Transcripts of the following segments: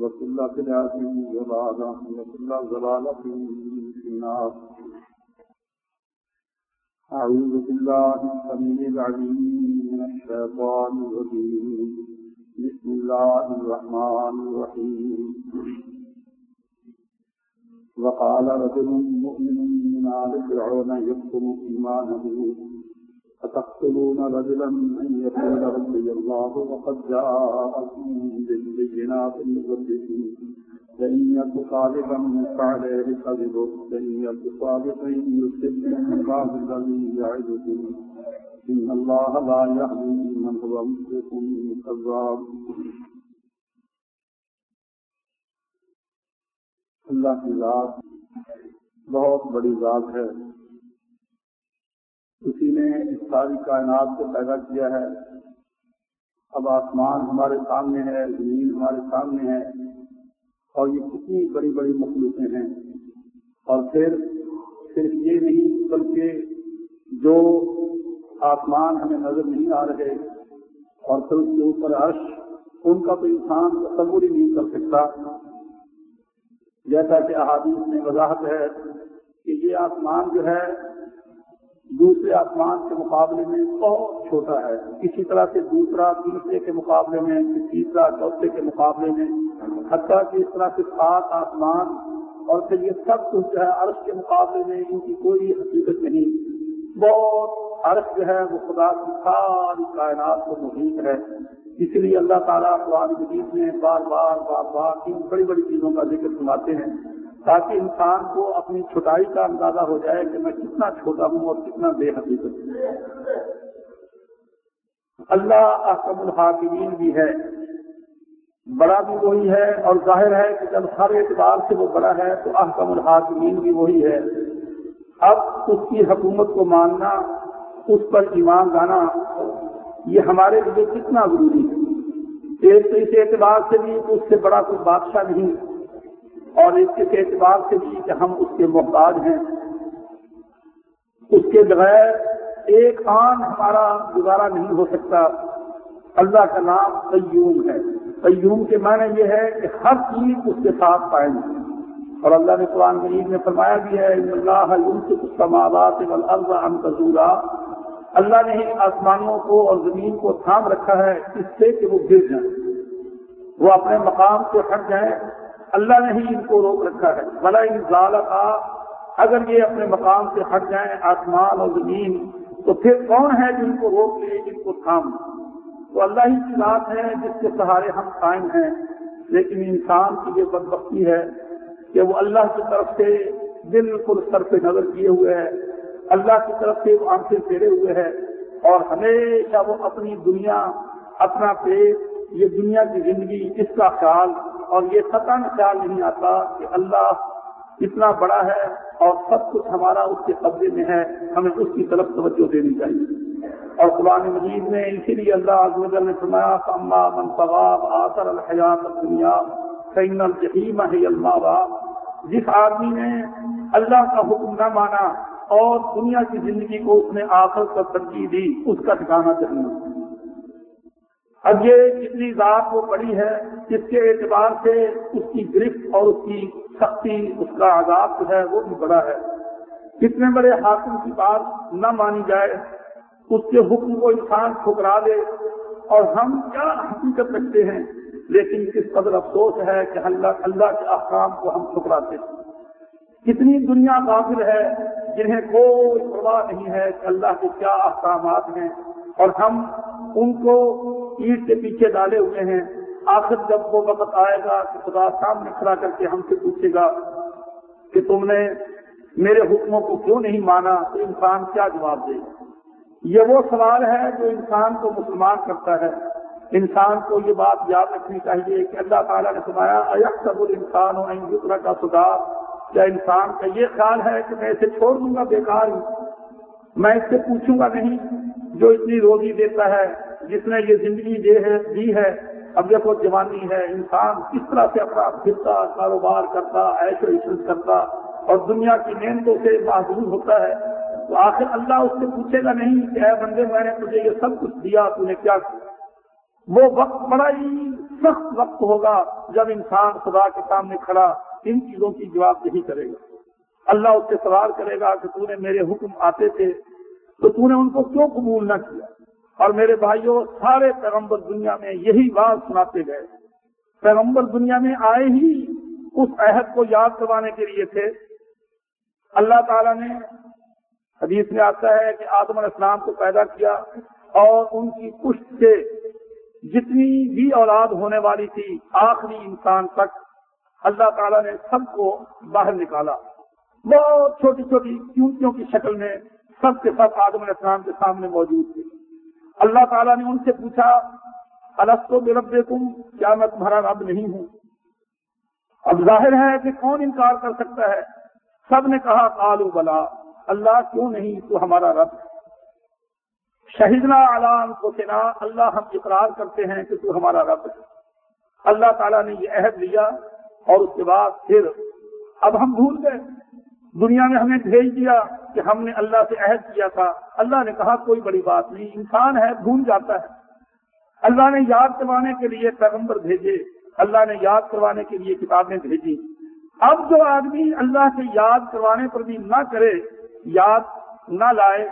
وكل بدعة ضلالة وكل ضلالة في النار أعوذ بالله السميع العليم، من الشيطان الرجيم، بسم الله الرحمن الرحيم۔ وقال رجل مؤمن من آل فرعون يكتم إيمانه أتقتلون رجلا أن يقول ربي الله وقد جاءكم بالبينات من ربكم. فإن يك صادقا فعليه كذبه. فإن يك صادقا يصبكم من بعض الذي يعدكم إن الله لا يهدي من هو مسرف كذاب. اللہ کی ذات بہت بڑی ذات ہے۔ اسی نے اس ساری کائنات کو پیدا کیا ہے۔ اب آسمان ہمارے سامنے ہے، زمین ہمارے سامنے ہے اور یہ کتنی بڑی بڑی مخلوقیں ہیں۔ اور پھر صرف یہ نہیں، بلکہ جو آسمان ہمیں نظر نہیں آ رہے اور پھر اس کے اوپر عرش، ان کا تو انسان تصور ہی نہیں کر سکتا۔ جیسا کہ احادیث میں وضاحت ہے کہ یہ آسمان جو ہے دوسرے آسمان کے مقابلے میں بہت چھوٹا ہے۔ کسی طرح سے دوسرا، تیسرے کے مقابلے میں، تیسرا، چوتھے کے مقابلے میں۔ حتیٰ کہ اس طرح سے سات آسمان اور پھر یہ سب کچھ جو ہے عرش کے مقابلے میں، ان کی کوئی حقیقت نہیں۔ بہت عرش جو ہے، وہ خدا کی ساری کائنات کو محیط ہے۔ اس لیے اللہ تعالیٰ قرآن مجید میں بار بار بار بار ان بڑی بڑی چیزوں کا ذکر سناتے ہیں۔ تاکہ انسان کو اپنی چھوٹائی کا اندازہ ہو جائے کہ میں کتنا چھوٹا ہوں اور کتنا بے حقیقت ہوں۔ اللہ احکم الحاکمین بھی ہے۔ بڑا بھی وہی ہے اور ظاہر ہے کہ جب ہر اعتبار سے وہ بڑا ہے تو احکم الحاکمین بھی وہی ہے۔ اب اس کی حکومت کو ماننا، اس پر ایمان لانا، یہ ہمارے لیے کتنا ضروری ہے۔ ایک تو اس اعتبار سے بھی اس سے بڑا کوئی بادشاہ نہیں۔ اور اس کے اعتبار سے بھی کہ ہم اس کے محتاج ہیں۔ اس کے بغیر ایک آن ہمارا گزارا نہیں ہو سکتا۔ اللہ کا نام قیوم ہے۔ قیوم کے معنی یہ ہے کہ ہر چیز اس کے ساتھ پائیں گے اور اللہ نے قرآن مجید میں فرمایا بھی ہے اللہ سماوات والارض اللہ نے آسمانوں کو اور زمین کو تھام رکھا ہے، اس سے کہ وہ گر جائیں۔ وہ اپنے مقام سے ہٹ جائیں۔ اللہ نے ہی ان کو روک رکھا ہے۔ بلا ضال اگر یہ اپنے مقام سے ہٹ جائیں آسمان اور زمین، تو پھر کون ہے جن کو روک لے جن کو تھام؟ تو اللہ ہی کی بات ہے، جس کے سہارے ہم قائم ہیں۔ لیکن انسان کی یہ بدبختی ہے کہ وہ اللہ کی طرف سے بالکل سر پہ نظر کیے ہوئے ہے۔ اللہ کی طرف سے وہ آنکھیں پھیرے ہوئے ہے اور ہمیشہ وہ اپنی دنیا، اپنا پیٹ یہ دنیا کی زندگی اس کا خیال اور یہ سطح خیال نہیں آتا کہ اللہ اتنا بڑا ہے اور سب کچھ ہمارا اس کے قبضے میں ہے، ہمیں اس کی طرف توجہ دینی چاہیے۔ اور قرآن مجید میں اسی لیے اللہ عز نے فرمایا سما من ثواب آثر الحیات دنیا سین الجحیم ہے اللہ جس آدمی نے اللہ کا حکم نہ مانا اور دنیا کی زندگی کو اس نے آخر پر ترجیح دی، اس کا ٹھکانا چاہیے اب یہ جتنی ذات وہ بڑی ہے اس کے اعتبار سے اس کی گرفت اور اس کی سختی، اس کا عذاب جو ہے وہ بھی بڑا ہے۔ کتنے بڑے حاکم کی بات نہ مانی جائے، اس کے حکم کو انسان ٹھکرا دے اور ہم کیا حقیقت رکھتے ہیں؟ لیکن کس قدر افسوس ہے کہ اللہ اللہ کے احکام کو ہم ٹھکراتے ہیں۔ کتنی دنیا کافر ہے جنہیں کوئی پرواہ نہیں ہے کہ اللہ کے کیا احکامات ہیں۔ اور ہم ان کو اینٹ کے پیچھے ڈالے ہوئے ہیں۔ آخر جب وہ وقت آئے گا کہ خدا سامنے کھڑا کر کے ہم سے پوچھے گا کہ تم نے میرے حکموں کو کیوں نہیں مانا؟ تو انسان کیا جواب دے یہ وہ سوال ہے جو انسان کو مسلمان کرتا ہے۔ انسان کو یہ بات یاد رکھنی چاہیے کہ اللہ تعالیٰ نے سنایا سب الانسان و کا خدا کیا انسان کا یہ خیال ہے کہ میں اسے چھوڑ دوں گا؟ بیکار ہی میں اس سے پوچھوں گا نہیں۔ جو اتنی روزی دیتا ہے، جس نے یہ زندگی دی ہے، اب دیکھو جوانی ہے، انسان کس طرح سے اپنا پھرتا کاروبار کرتا ایسے عشرت کرتا، اور دنیا کی محنتوں سے محدود ہوتا ہے۔ تو آخر اللہ اس سے پوچھے گا نہیں کہ اے بندے، میں نے تجھے یہ سب کچھ دیا، تو نے کیا؟ وہ وقت بڑا ہی سخت وقت ہوگا جب انسان خدا کے سامنے کھڑا ان چیزوں کی جواب نہیں کرے گا۔ اللہ اس سے سوال کرے گا کہ تو نے میرے حکم آتے تھے تو تو نے ان کو کیوں قبول نہ کیا؟ اور میرے بھائیوں سارے پیغمبر دنیا میں یہی بات سناتے گئے۔ پیغمبر دنیا میں آئے ہی اس عہد کو یاد کروانے کے لیے تھے۔ اللہ تعالیٰ نے حدیث میں آتا ہے کہ آدم علیہ السلام کو پیدا کیا اور ان کی پشت سے جتنی بھی اولاد ہونے والی تھی، آخری انسان تک اللہ تعالیٰ نے سب کو باہر نکالا۔ بہت چھوٹی چھوٹی کیونکیوں کی شکل میں سب کے سب آدم علیہ السلام کے سامنے موجود تھے۔ اللہ تعالیٰ نے ان سے پوچھا السطو بے رب کیا میں تمہارا رب نہیں ہوں؟ اب ظاہر ہے کہ کون انکار کر سکتا ہے؟ سب نے کہا کالو بلا، اللہ کیوں نہیں؟ تو ہمارا رب شہیدنا علام کو سنا اللہ ہم اقرار کرتے ہیں کہ تو ہمارا رب ہے۔ اللہ تعالیٰ نے یہ عہد لیا اور اس کے بعد پھر اب ہم بھول گئے۔ دنیا میں ہمیں بھیج دیا کہ ہم نے اللہ سے عہد کیا تھا۔ اللہ نے کہا، کوئی بڑی بات نہیں، انسان ہے بھول جاتا ہے۔ اللہ نے یاد کروانے کے لیے پیغمبر بھیجے۔ اللہ نے یاد کروانے کے لیے کتابیں بھیجی اب جو آدمی اللہ سے یاد کروانے پر بھی نہ کرے، یاد نہ لائے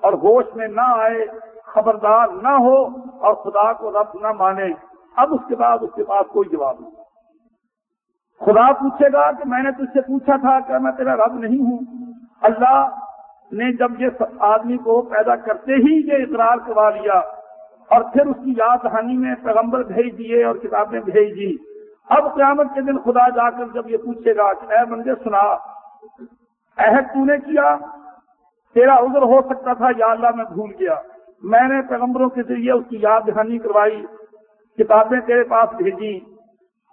اور ہوش میں نہ آئے، خبردار نہ ہو اور خدا کو رب نہ مانے، اب اس کے بعد اس کے پاس کوئی جواب نہیں۔ خدا پوچھے گا کہ میں نے تجھ سے پوچھا تھا کہ میں تیرا رب نہیں ہوں۔ اللہ نے جب یہ آدمی کو پیدا کرتے ہی یہ اقرار کروا لیا اور پھر اس کی یاد دہانی میں پیغمبر بھیج دیے اور کتابیں بھیج دی اب قیامت کے دن خدا جا کر جب یہ پوچھے گا کہ اے بندے سنا، عہد تو نے کیا؟ تیرا عذر ہو سکتا تھا یا اللہ میں بھول گیا۔ میں نے پیغمبروں کے ذریعے اس کی یاد دہانی کروائی، کتابیں تیرے پاس بھیجی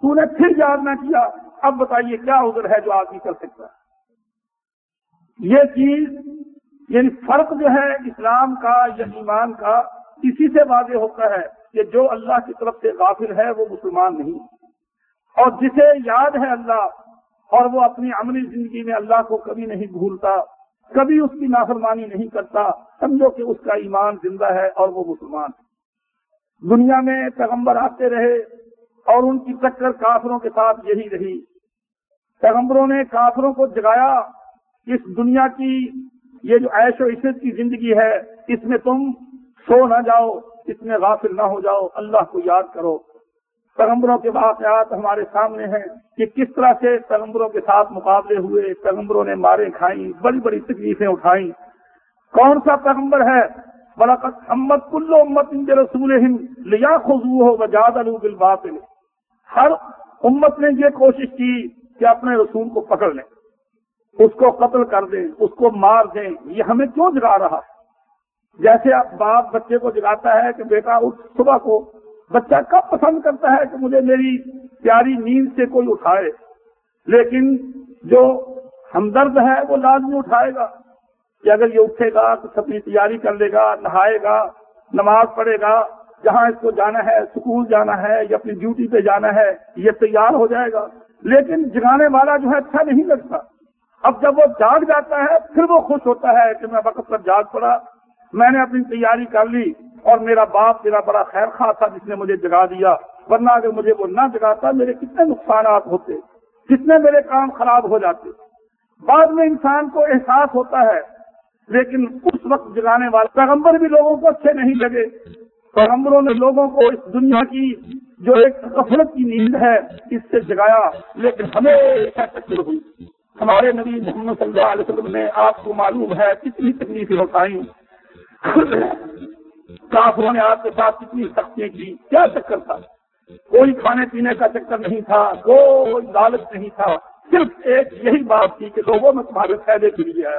تو نے پھر یاد نہ کیا۔ اب بتائیے کیا عذر ہے جو آدمی کر سکتا ہے؟ یہ چیز یعنی فرق جو ہے اسلام کا یا ایمان کا، اسی سے واضح ہوتا ہے کہ جو اللہ کی طرف سے غافل ہے، وہ مسلمان نہیں۔ اور جسے یاد ہے اللہ، اور وہ اپنی عملی زندگی میں اللہ کو کبھی نہیں بھولتا، کبھی اس کی نافرمانی نہیں کرتا، سمجھو کہ اس کا ایمان زندہ ہے اور وہ مسلمان۔ ہے دنیا میں پیغمبر آتے رہے اور ان کی ٹکر کافروں کے ساتھ یہی رہی۔ پیغمبروں نے کافروں کو جگایا۔ اس دنیا کی یہ جو عیش و عشرت کی زندگی ہے، اس میں تم سو نہ جاؤ، اس میں غافل نہ ہو جاؤ۔ اللہ کو یاد کرو۔ پیغمبروں کے واقعات ہمارے سامنے ہیں کہ کس طرح سے پیغمبروں کے ساتھ مقابلے ہوئے، پیغمبروں نے مارے کھائیں، بڑی بڑی تکلیفیں اٹھائیں۔ کون سا پیغمبر ہے؟ محمد کلو امت رسول ہند لیا خزو ہو بجاد البل ہر امت نے یہ کوشش کی کہ اپنے رسول کو پکڑ لیں، اس کو قتل کر دیں، اس کو مار دیں، یہ ہمیں کیوں جگا رہا؟ جیسے اب باپ بچے کو جگاتا ہے کہ بیٹا اس صبح کو، بچہ کب پسند کرتا ہے کہ مجھے میری پیاری نیند سے کوئی اٹھائے؟ لیکن جو ہمدرد ہے وہ لازمی اٹھائے گا کہ اگر یہ اٹھے گا تو اپنی تیاری کر لے گا، نہائے گا، نماز پڑھے گا جہاں اس کو جانا ہے اسکول جانا ہے، یا اپنی ڈیوٹی پہ جانا ہے، یہ تیار ہو جائے گا۔ لیکن جگانے والا جو ہے اچھا نہیں لگتا۔ اب جب وہ جاگ جاتا ہے، پھر وہ خوش ہوتا ہے کہ میں وقت پر جاگ پڑا۔ میں نے اپنی تیاری کر لی اور میرا باپ میرا بڑا خیر خواہ تھا جس نے مجھے جگا دیا۔ ورنہ اگر مجھے وہ نہ جگاتا، میرے کتنے نقصانات ہوتے، کتنے میرے کام خراب ہو جاتے۔ بعد میں انسان کو احساس ہوتا ہے، لیکن اس وقت جگانے والے پیغمبر بھی لوگوں کو اچھے نہیں لگے۔ پیغمبروں نے لوگوں کو اس دنیا کی جو ایک غفلت کی نیند ہے، اس سے جگایا، لیکن ہمیں ہوئی۔ ہمارے نبی محمد صلی اللہ علیہ وسلم نے آپ کو معلوم ہے کتنی تکلیفیں اٹھائی کافروں نے آپ کے ساتھ کتنی سختیاں کی۔ کیا چکر تھا؟ کوئی کھانے پینے کا چکر نہیں تھا، کوئی لالچ نہیں تھا۔ صرف ایک یہی بات تھی کہ لوگوں میں تمہارے فائدے کے لیے آیا۔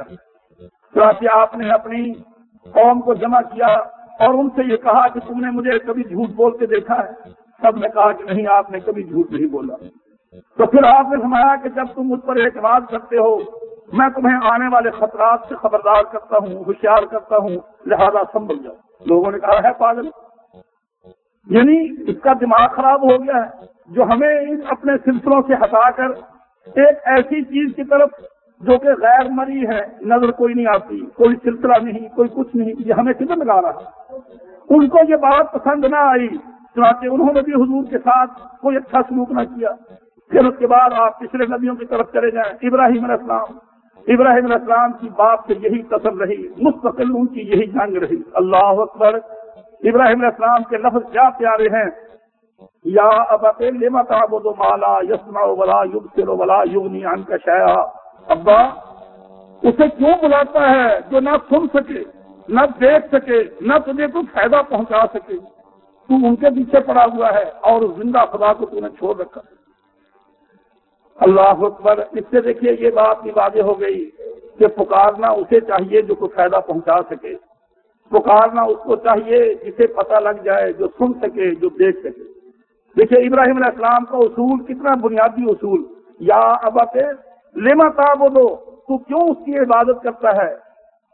آپ نے اپنی قوم کو جمع کیا۔ اور ان سے یہ کہا کہ تم نے مجھے کبھی جھوٹ بول کے دیکھا ہے؟ سب نے کہا کہ نہیں، آپ نے کبھی جھوٹ نہیں بولا۔ تو پھر آپ نے سمایا کہ جب تم مجھ پر اعتماد کرتے ہو، میں تمہیں آنے والے خطرات سے خبردار کرتا ہوں، ہوشیار کرتا ہوں، لہذا سنبھل جاؤ۔ لوگوں نے کہا، ہے پاگل۔ یعنی اس کا دماغ خراب ہو گیا ہے جو ہمیں ان اپنے سلسلوں سے ہٹا کر ایک ایسی چیز کی طرف جو کہ غیر مری ہے، نظر کوئی نہیں آتی، کوئی سلسلہ نہیں، کوئی کچھ نہیں، یہ ہمیں کدھر لگا رہا ان کو یہ بات پسند نہ آئی، چنانچہ انہوں نے بھی حضور کے ساتھ کوئی اچھا سلوک نہ کیا۔ پھر اس کے بعد آپ پچھلے نبیوں کی طرف چلے جائیں۔ ابراہیم علیہ السلام، ابراہیم علیہ السلام کی بات سے یہی قسم رہی، مستقل ان کی یہی جنگ رہی۔ اللہ اکبر، ابراہیم علیہ السلام کے لفظ کیا پیارے ہیں؟ یا اب لما تعبد مالا یسما ولا یوگ سرو ولا یوگنی ان کا شایا ابا، اسے کیوں بلاتا ہے جو نہ سن سکے، نہ دیکھ سکے، نہ تجھے کوئی فائدہ پہنچا سکے؟ تو ان کے پیچھے پڑا ہوا ہے اور زندہ خدا کو تم نے چھوڑ رکھا ہے۔ اللہ اکبر، اس سے دیکھیے یہ بات بھی واضح ہو گئی کہ پکارنا اسے چاہیے جو کوئی فائدہ پہنچا سکے۔ پکارنا اس کو چاہیے جسے پتہ لگ جائے، جو سن سکے، جو دیکھ سکے۔ دیکھیے، ابراہیم علیہ السلام کا اصول کتنا بنیادی اصول۔ یا اب لیما تاب دو تو کیوں اس کی عبادت کرتا ہے؟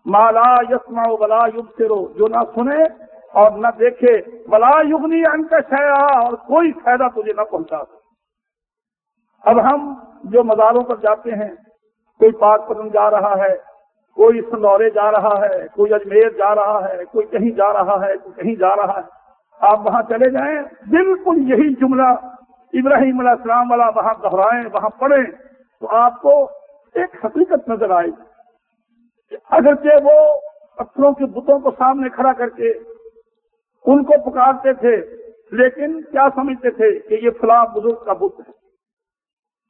مالا یسما بلا یوگ سے جو نہ سنے اور نہ دیکھے. بلا یگنی ان کا شیا اور کوئی فائدہ تجھے نہ پہنچا سکے. اب ہم جو مزاروں پر جاتے ہیں، کوئی پاک پتن جا رہا ہے، کوئی سندورے جا رہا ہے، کوئی اجمیر جا رہا ہے، کوئی کہیں جا رہا ہے، کوئی کہیں جا رہا ہے، آپ وہاں چلے جائیں، بالکل یہی جملہ ابراہیم علیہ السلام والا وہاں دہرائیں، وہاں پڑھیں تو آپ کو ایک حقیقت نظر آئے گی اگرچہ وہ پتھروں کے بتوں کو سامنے کھڑا کر کے ان کو پکارتے تھے، لیکن کیا سمجھتے تھے کہ یہ فلاں بزرگ کا بت ہے؟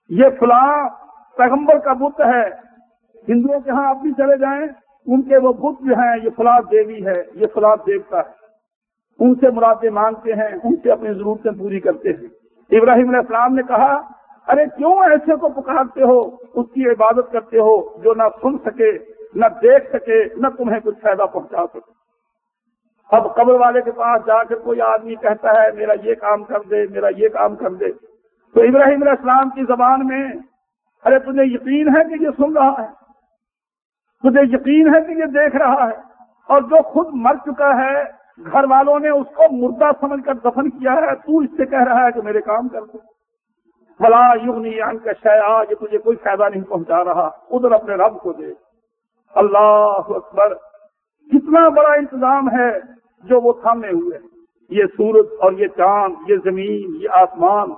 یہ فلاں پیغمبر کا بت ہے۔ ہندوؤں کے ہاں آپ بھی چلے جائیں، ان کے وہ بت جو ہیں، یہ فلاں دیوی ہے، یہ فلاں دیوتا ہے۔ ان سے مرادیں مانگتے ہیں، ان سے اپنی ضرورتیں پوری کرتے ہیں۔ ابراہیم علیہ السلام نے کہا ارے کیوں ایسے کو پکارتے ہو؟ اس کی عبادت کرتے ہو جو نہ سن سکے، نہ دیکھ سکے، نہ تمہیں کچھ فائدہ پہنچا سکے۔ اب قبر والے کے پاس جا کر کوئی آدمی کہتا ہے، میرا یہ کام کر دے، میرا یہ کام کر دے۔ تو ابراہیم علیہ السلام کی زبان میں، ارے تجھے یقین ہے کہ یہ سن رہا ہے؟ تجھے یقین ہے کہ یہ دیکھ رہا ہے؟ اور جو خود مر چکا ہے، گھر والوں نے اس کو مردہ سمجھ کر دفن کیا ہے، تو اس سے کہہ رہا ہے کہ میرے کام کر دے۔ بلا یونی ان کا شیا یہ تجھے کوئی فائدہ نہیں پہنچا رہا۔ ادھر اپنے رب کو دے۔ اللہ اکبر۔ کتنا بڑا انتظام ہے جو وہ تھامے ہوئے۔ یہ سورج اور یہ چاند، یہ زمین، یہ آسمان،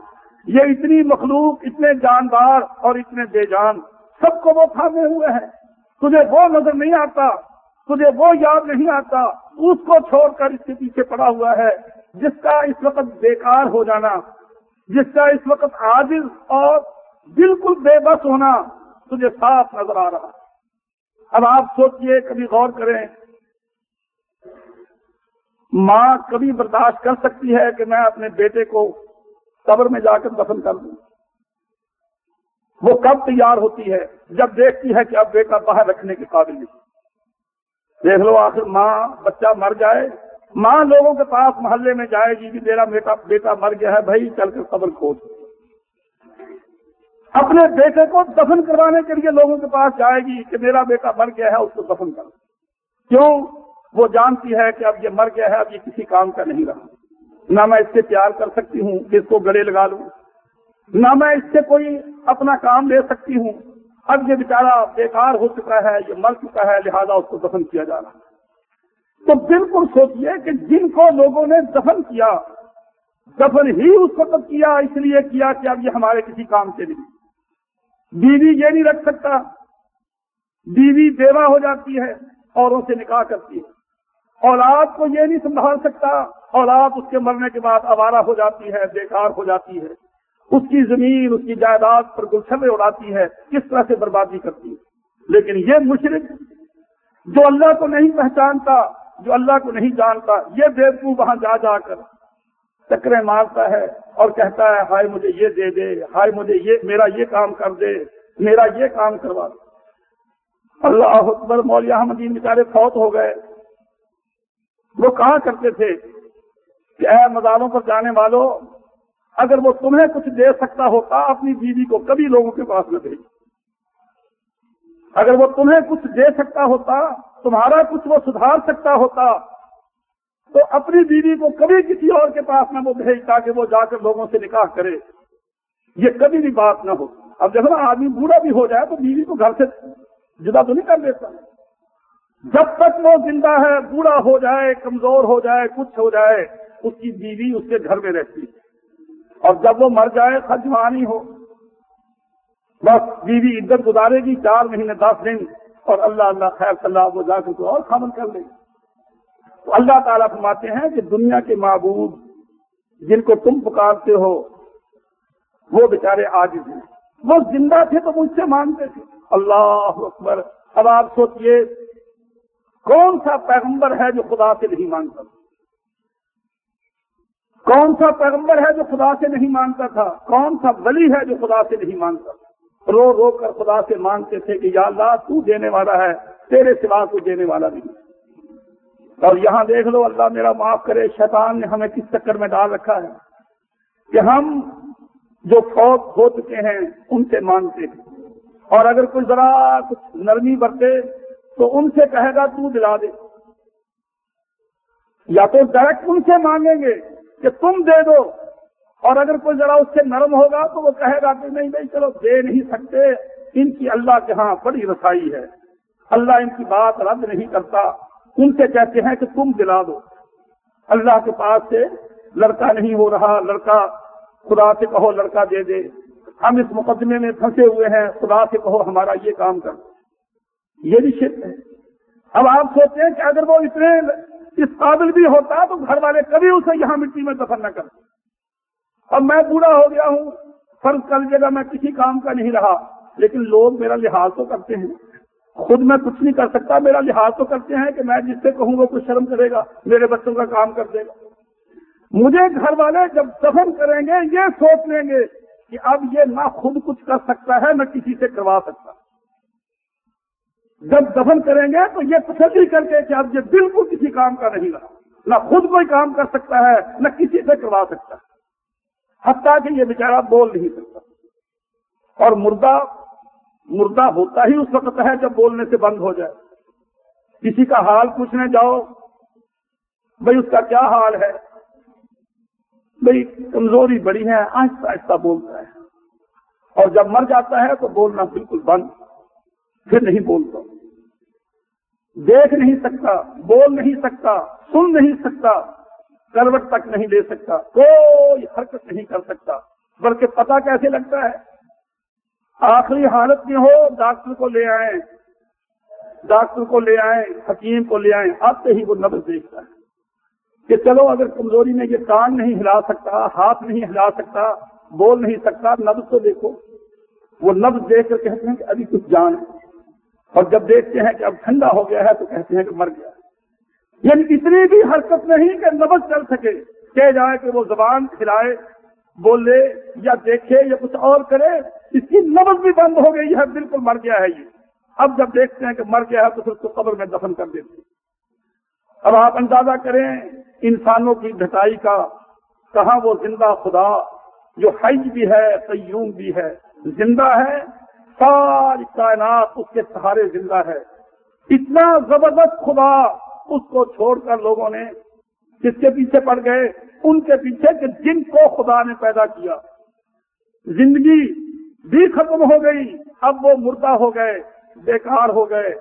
یہ اتنی مخلوق، اتنے جاندار اور اتنے بے جان۔ سب کو وہ تھامے ہوئے ہیں۔ تجھے وہ نظر نہیں آتا، تجھے وہ یاد نہیں آتا۔ اس کو چھوڑ کر اس کے پیچھے پڑا ہوا ہے، جس کا اس وقت بیکار ہو جانا۔ جس کا اس وقت عاجز اور بالکل بے بس ہونا تجھے صاف نظر آ رہا اب آپ سوچئے، کبھی غور کریں۔ ماں کبھی برداشت کر سکتی ہے کہ میں اپنے بیٹے کو قبر میں جا کر دفن کر دوں۔ وہ کب تیار ہوتی ہے؟ جب دیکھتی ہے کہ اب بیٹا باہر رکھنے کے قابل نہیں۔ دیکھ لو، آخر ماں بچہ مر جائے ماں لوگوں کے پاس محلے میں جائے گی کہ میرا بیٹا بیٹا مر گیا ہے، بھائی، چل کر قبر کھود۔ اپنے بیٹے کو دفن کروانے کے لیے لوگوں کے پاس جائے گی کہ میرا بیٹا مر گیا ہے، اس کو دفن کر۔ کیوں؟ وہ جانتی ہے کہ اب یہ مر گیا ہے، اب یہ کسی کام کا نہیں رہا۔ نہ میں اس سے پیار کر سکتی ہوں کہ اس کو گلے لگا لوں۔ نہ میں اس سے کوئی اپنا کام لے سکتی ہوں۔ اب یہ بیچارہ بیکار ہو چکا ہے، یہ مر چکا ہے، لہذا اس کو دفن کیا جا رہا۔ ہے تو بالکل سوچئے کہ جن کو لوگوں نے دفن کیا، دفن ہی اس وقت کیا، اس لیے کیا کہ اب یہ ہمارے کسی کام سے نہیں بیوی یہ نہیں رکھ سکتا، بیوی بیوہ ہو جاتی ہے، اوروں سے نکاح کرتی ہے۔ اولاد کو یہ نہیں سنبھال سکتا، اولاد اس کے مرنے کے بعد آوارہ ہو جاتی ہے، بیکار ہو جاتی ہے۔ اس کی زمین، اس کی جائیداد پر گلشنے اڑاتی ہے، کس طرح سے بربادی کرتی ہے۔ لیکن یہ مشرق جو اللہ کو نہیں پہچانتا جو اللہ کو نہیں جانتا، یہ دیو وہاں جا جا کر چکرے مارتا ہے اور کہتا ہے، ہائے مجھے یہ دے دے، ہائے مجھے یہ، میرا یہ کام کر دے، میرا یہ کام کروا دے۔ اللہ اکبر مولیا احمدین بیچارے فوت ہو گئے۔ وہ کہا کرتے تھے کہ اے مزاروں پر جانے والوں اگر وہ تمہیں کچھ دے سکتا ہوتا، اپنی بیوی کو کبھی لوگوں کے پاس نہ بھیج۔ اگر وہ تمہیں کچھ دے سکتا ہوتا تمہارا کچھ وہ سدھار سکتا ہوتا تو اپنی بیوی کو کبھی کسی اور کے پاس نہ وہ بھیجتا کہ وہ جا کر لوگوں سے نکاح کرے۔ یہ کبھی بھی بات نہ ہو۔ اب جب آدمی بوڑھا بھی ہو جائے تو بیوی کو گھر سے جدا تو نہیں کر دیتا۔ جب تک وہ زندہ ہے، بوڑھا ہو جائے، کمزور ہو جائے، کچھ ہو جائے، اس کی بیوی اس کے گھر میں رہتی۔ اور جب وہ مر جائے خجوانی ہو۔ بس بیوی عزت گزارے گی، چار مہینے، دس دن۔ اور اللہ اللہ خیر صلی اللہ وہ جا کر اور خامن کر لے۔ تو اللہ تعالیٰ فرماتے ہیں کہ دنیا کے معبود جن کو تم پکارتے ہو، وہ بیچارے آج ہیں۔ وہ زندہ تھے تو مجھ سے مانتے تھے۔ اللہ اکبر۔ اب آپ سوچئے، کون سا پیغمبر ہے جو خدا سے نہیں مانتا کون سا پیغمبر ہے جو خدا سے نہیں مانتا تھا؟ کون سا ولی ہے جو خدا سے نہیں مانتا رو رو کر خدا سے مانگتے تھے کہ یا اللہ تو دینے والا ہے، تیرے سوا کو دینے والا نہیں۔ اور یہاں دیکھ لو، اللہ میرا معاف کرے، شیطان نے ہمیں کس چکر میں ڈال رکھا ہے؟ کہ ہم جو فوت ہو چکے ہیں، ان سے مانگتے ہیں۔ اور اگر کوئی ذرا کچھ نرمی برتے، تو ان سے کہے گا، تو دلا دے۔ یا تو ڈائریکٹ ان سے مانگیں گے کہ تم دے دو اور اگر کوئی ذرا اس سے نرم ہوگا تو وہ کہے گا کہ نہیں نہیں چلو دے نہیں سکتے۔ ان کی اللہ کے ہاں بڑی رسائی ہے۔ اللہ ان کی بات رد نہیں کرتا۔ ان سے کہتے ہیں کہ تم دلا دو۔ اللہ کے پاس سے لڑکا نہیں ہو رہا۔ لڑکا خدا سے کہو لڑکا دے دے۔ ہم اس مقدمے میں پھنسے ہوئے ہیں۔ خدا سے کہو ہمارا یہ کام کر۔ یہ بھی شرک ہے۔ اب آپ سوچتے ہیں کہ اگر وہ اتنے اس قابل بھی ہوتا تو گھر والے کبھی اسے یہاں مٹی میں دفن نہ کرتے۔ اب میں بوڑھا ہو گیا ہوں، فرض کر لیجیے میں کسی کام کا نہیں رہا، لیکن لوگ میرا لحاظ تو کرتے ہیں۔ خود میں کچھ نہیں کر سکتا، میرا لحاظ تو کرتے ہیں کہ میں جس سے کہوں گا کچھ شرم کرے گا، میرے بچوں کا کام کر دے گا۔ مجھے گھر والے جب دفن کریں گے، یہ سوچ لیں گے کہ اب یہ نہ خود کچھ کر سکتا ہے، نہ کسی سے کروا سکتا۔ جب دفن کریں گے تو یہ تسلی کر کے کہ اب یہ بالکل کسی کام کا نہیں رہا۔ نہ خود کوئی کام کر سکتا ہے، نہ کسی سے کروا سکتا۔ ہے حتیٰ کہ یہ بیچارہ بول نہیں سکتا۔ اور مردہ مردہ ہوتا ہی اس وقت ہے جب بولنے سے بند ہو جائے۔ کسی کا حال پوچھنے جاؤ بھائی اس کا کیا حال ہے؟ بھائی کمزوری بڑی ہے، آہستہ آہستہ بولتا ہے۔ اور جب مر جاتا ہے تو بولنا بالکل بند، پھر نہیں بولتا۔ دیکھ نہیں سکتا، بول نہیں سکتا، سن نہیں سکتا۔ کروٹ تک نہیں لے سکتا، کوئی حرکت نہیں کر سکتا، بلکہ پتا کیسے لگتا ہے؟ آخری حالت میں ہو، ڈاکٹر کو لے آئیں، ڈاکٹر کو لے آئیں، حکیم کو لے آئیں آتے ہی وہ نبز دیکھتا ہے کہ چلو اگر کمزوری میں یہ کان نہیں ہلا سکتا، ہاتھ نہیں ہلا سکتا، بول نہیں سکتا نبز تو دیکھو۔ وہ نبز دیکھ کر کہتے ہیں کہ ابھی کچھ جان ہے۔ اور جب دیکھتے ہیں کہ اب ٹھنڈا ہو گیا ہے تو کہتے ہیں کہ مر گیا۔ یعنی اتنی بھی حرکت نہیں کہ نبز چل سکے۔ کہ جائے کہ وہ زبان کھلائے، بولے یا دیکھے یا کچھ اور کرے، اس کی نبز بھی بند ہو گئی ہے بالکل مر گیا ہے یہ۔ اب جب دیکھتے ہیں کہ مر گیا ہے تو پھر اس کو قبر میں دفن کر دیتے اب آپ اندازہ کریں انسانوں کی ڈھٹائی کا، کہاں وہ زندہ خدا، جو حج بھی ہے، قیوم بھی ہے، زندہ ہے، ساری کائنات اس کے سہارے زندہ ہے۔ اتنا زبردست خدا اس کو چھوڑ کر لوگوں نے کس کے پیچھے پڑ گئے، ان کے پیچھے کہ جن کو خدا نے پیدا کیا۔ زندگی بھی ختم ہو گئی، اب وہ مردہ ہو گئے، بیکار ہو گئے۔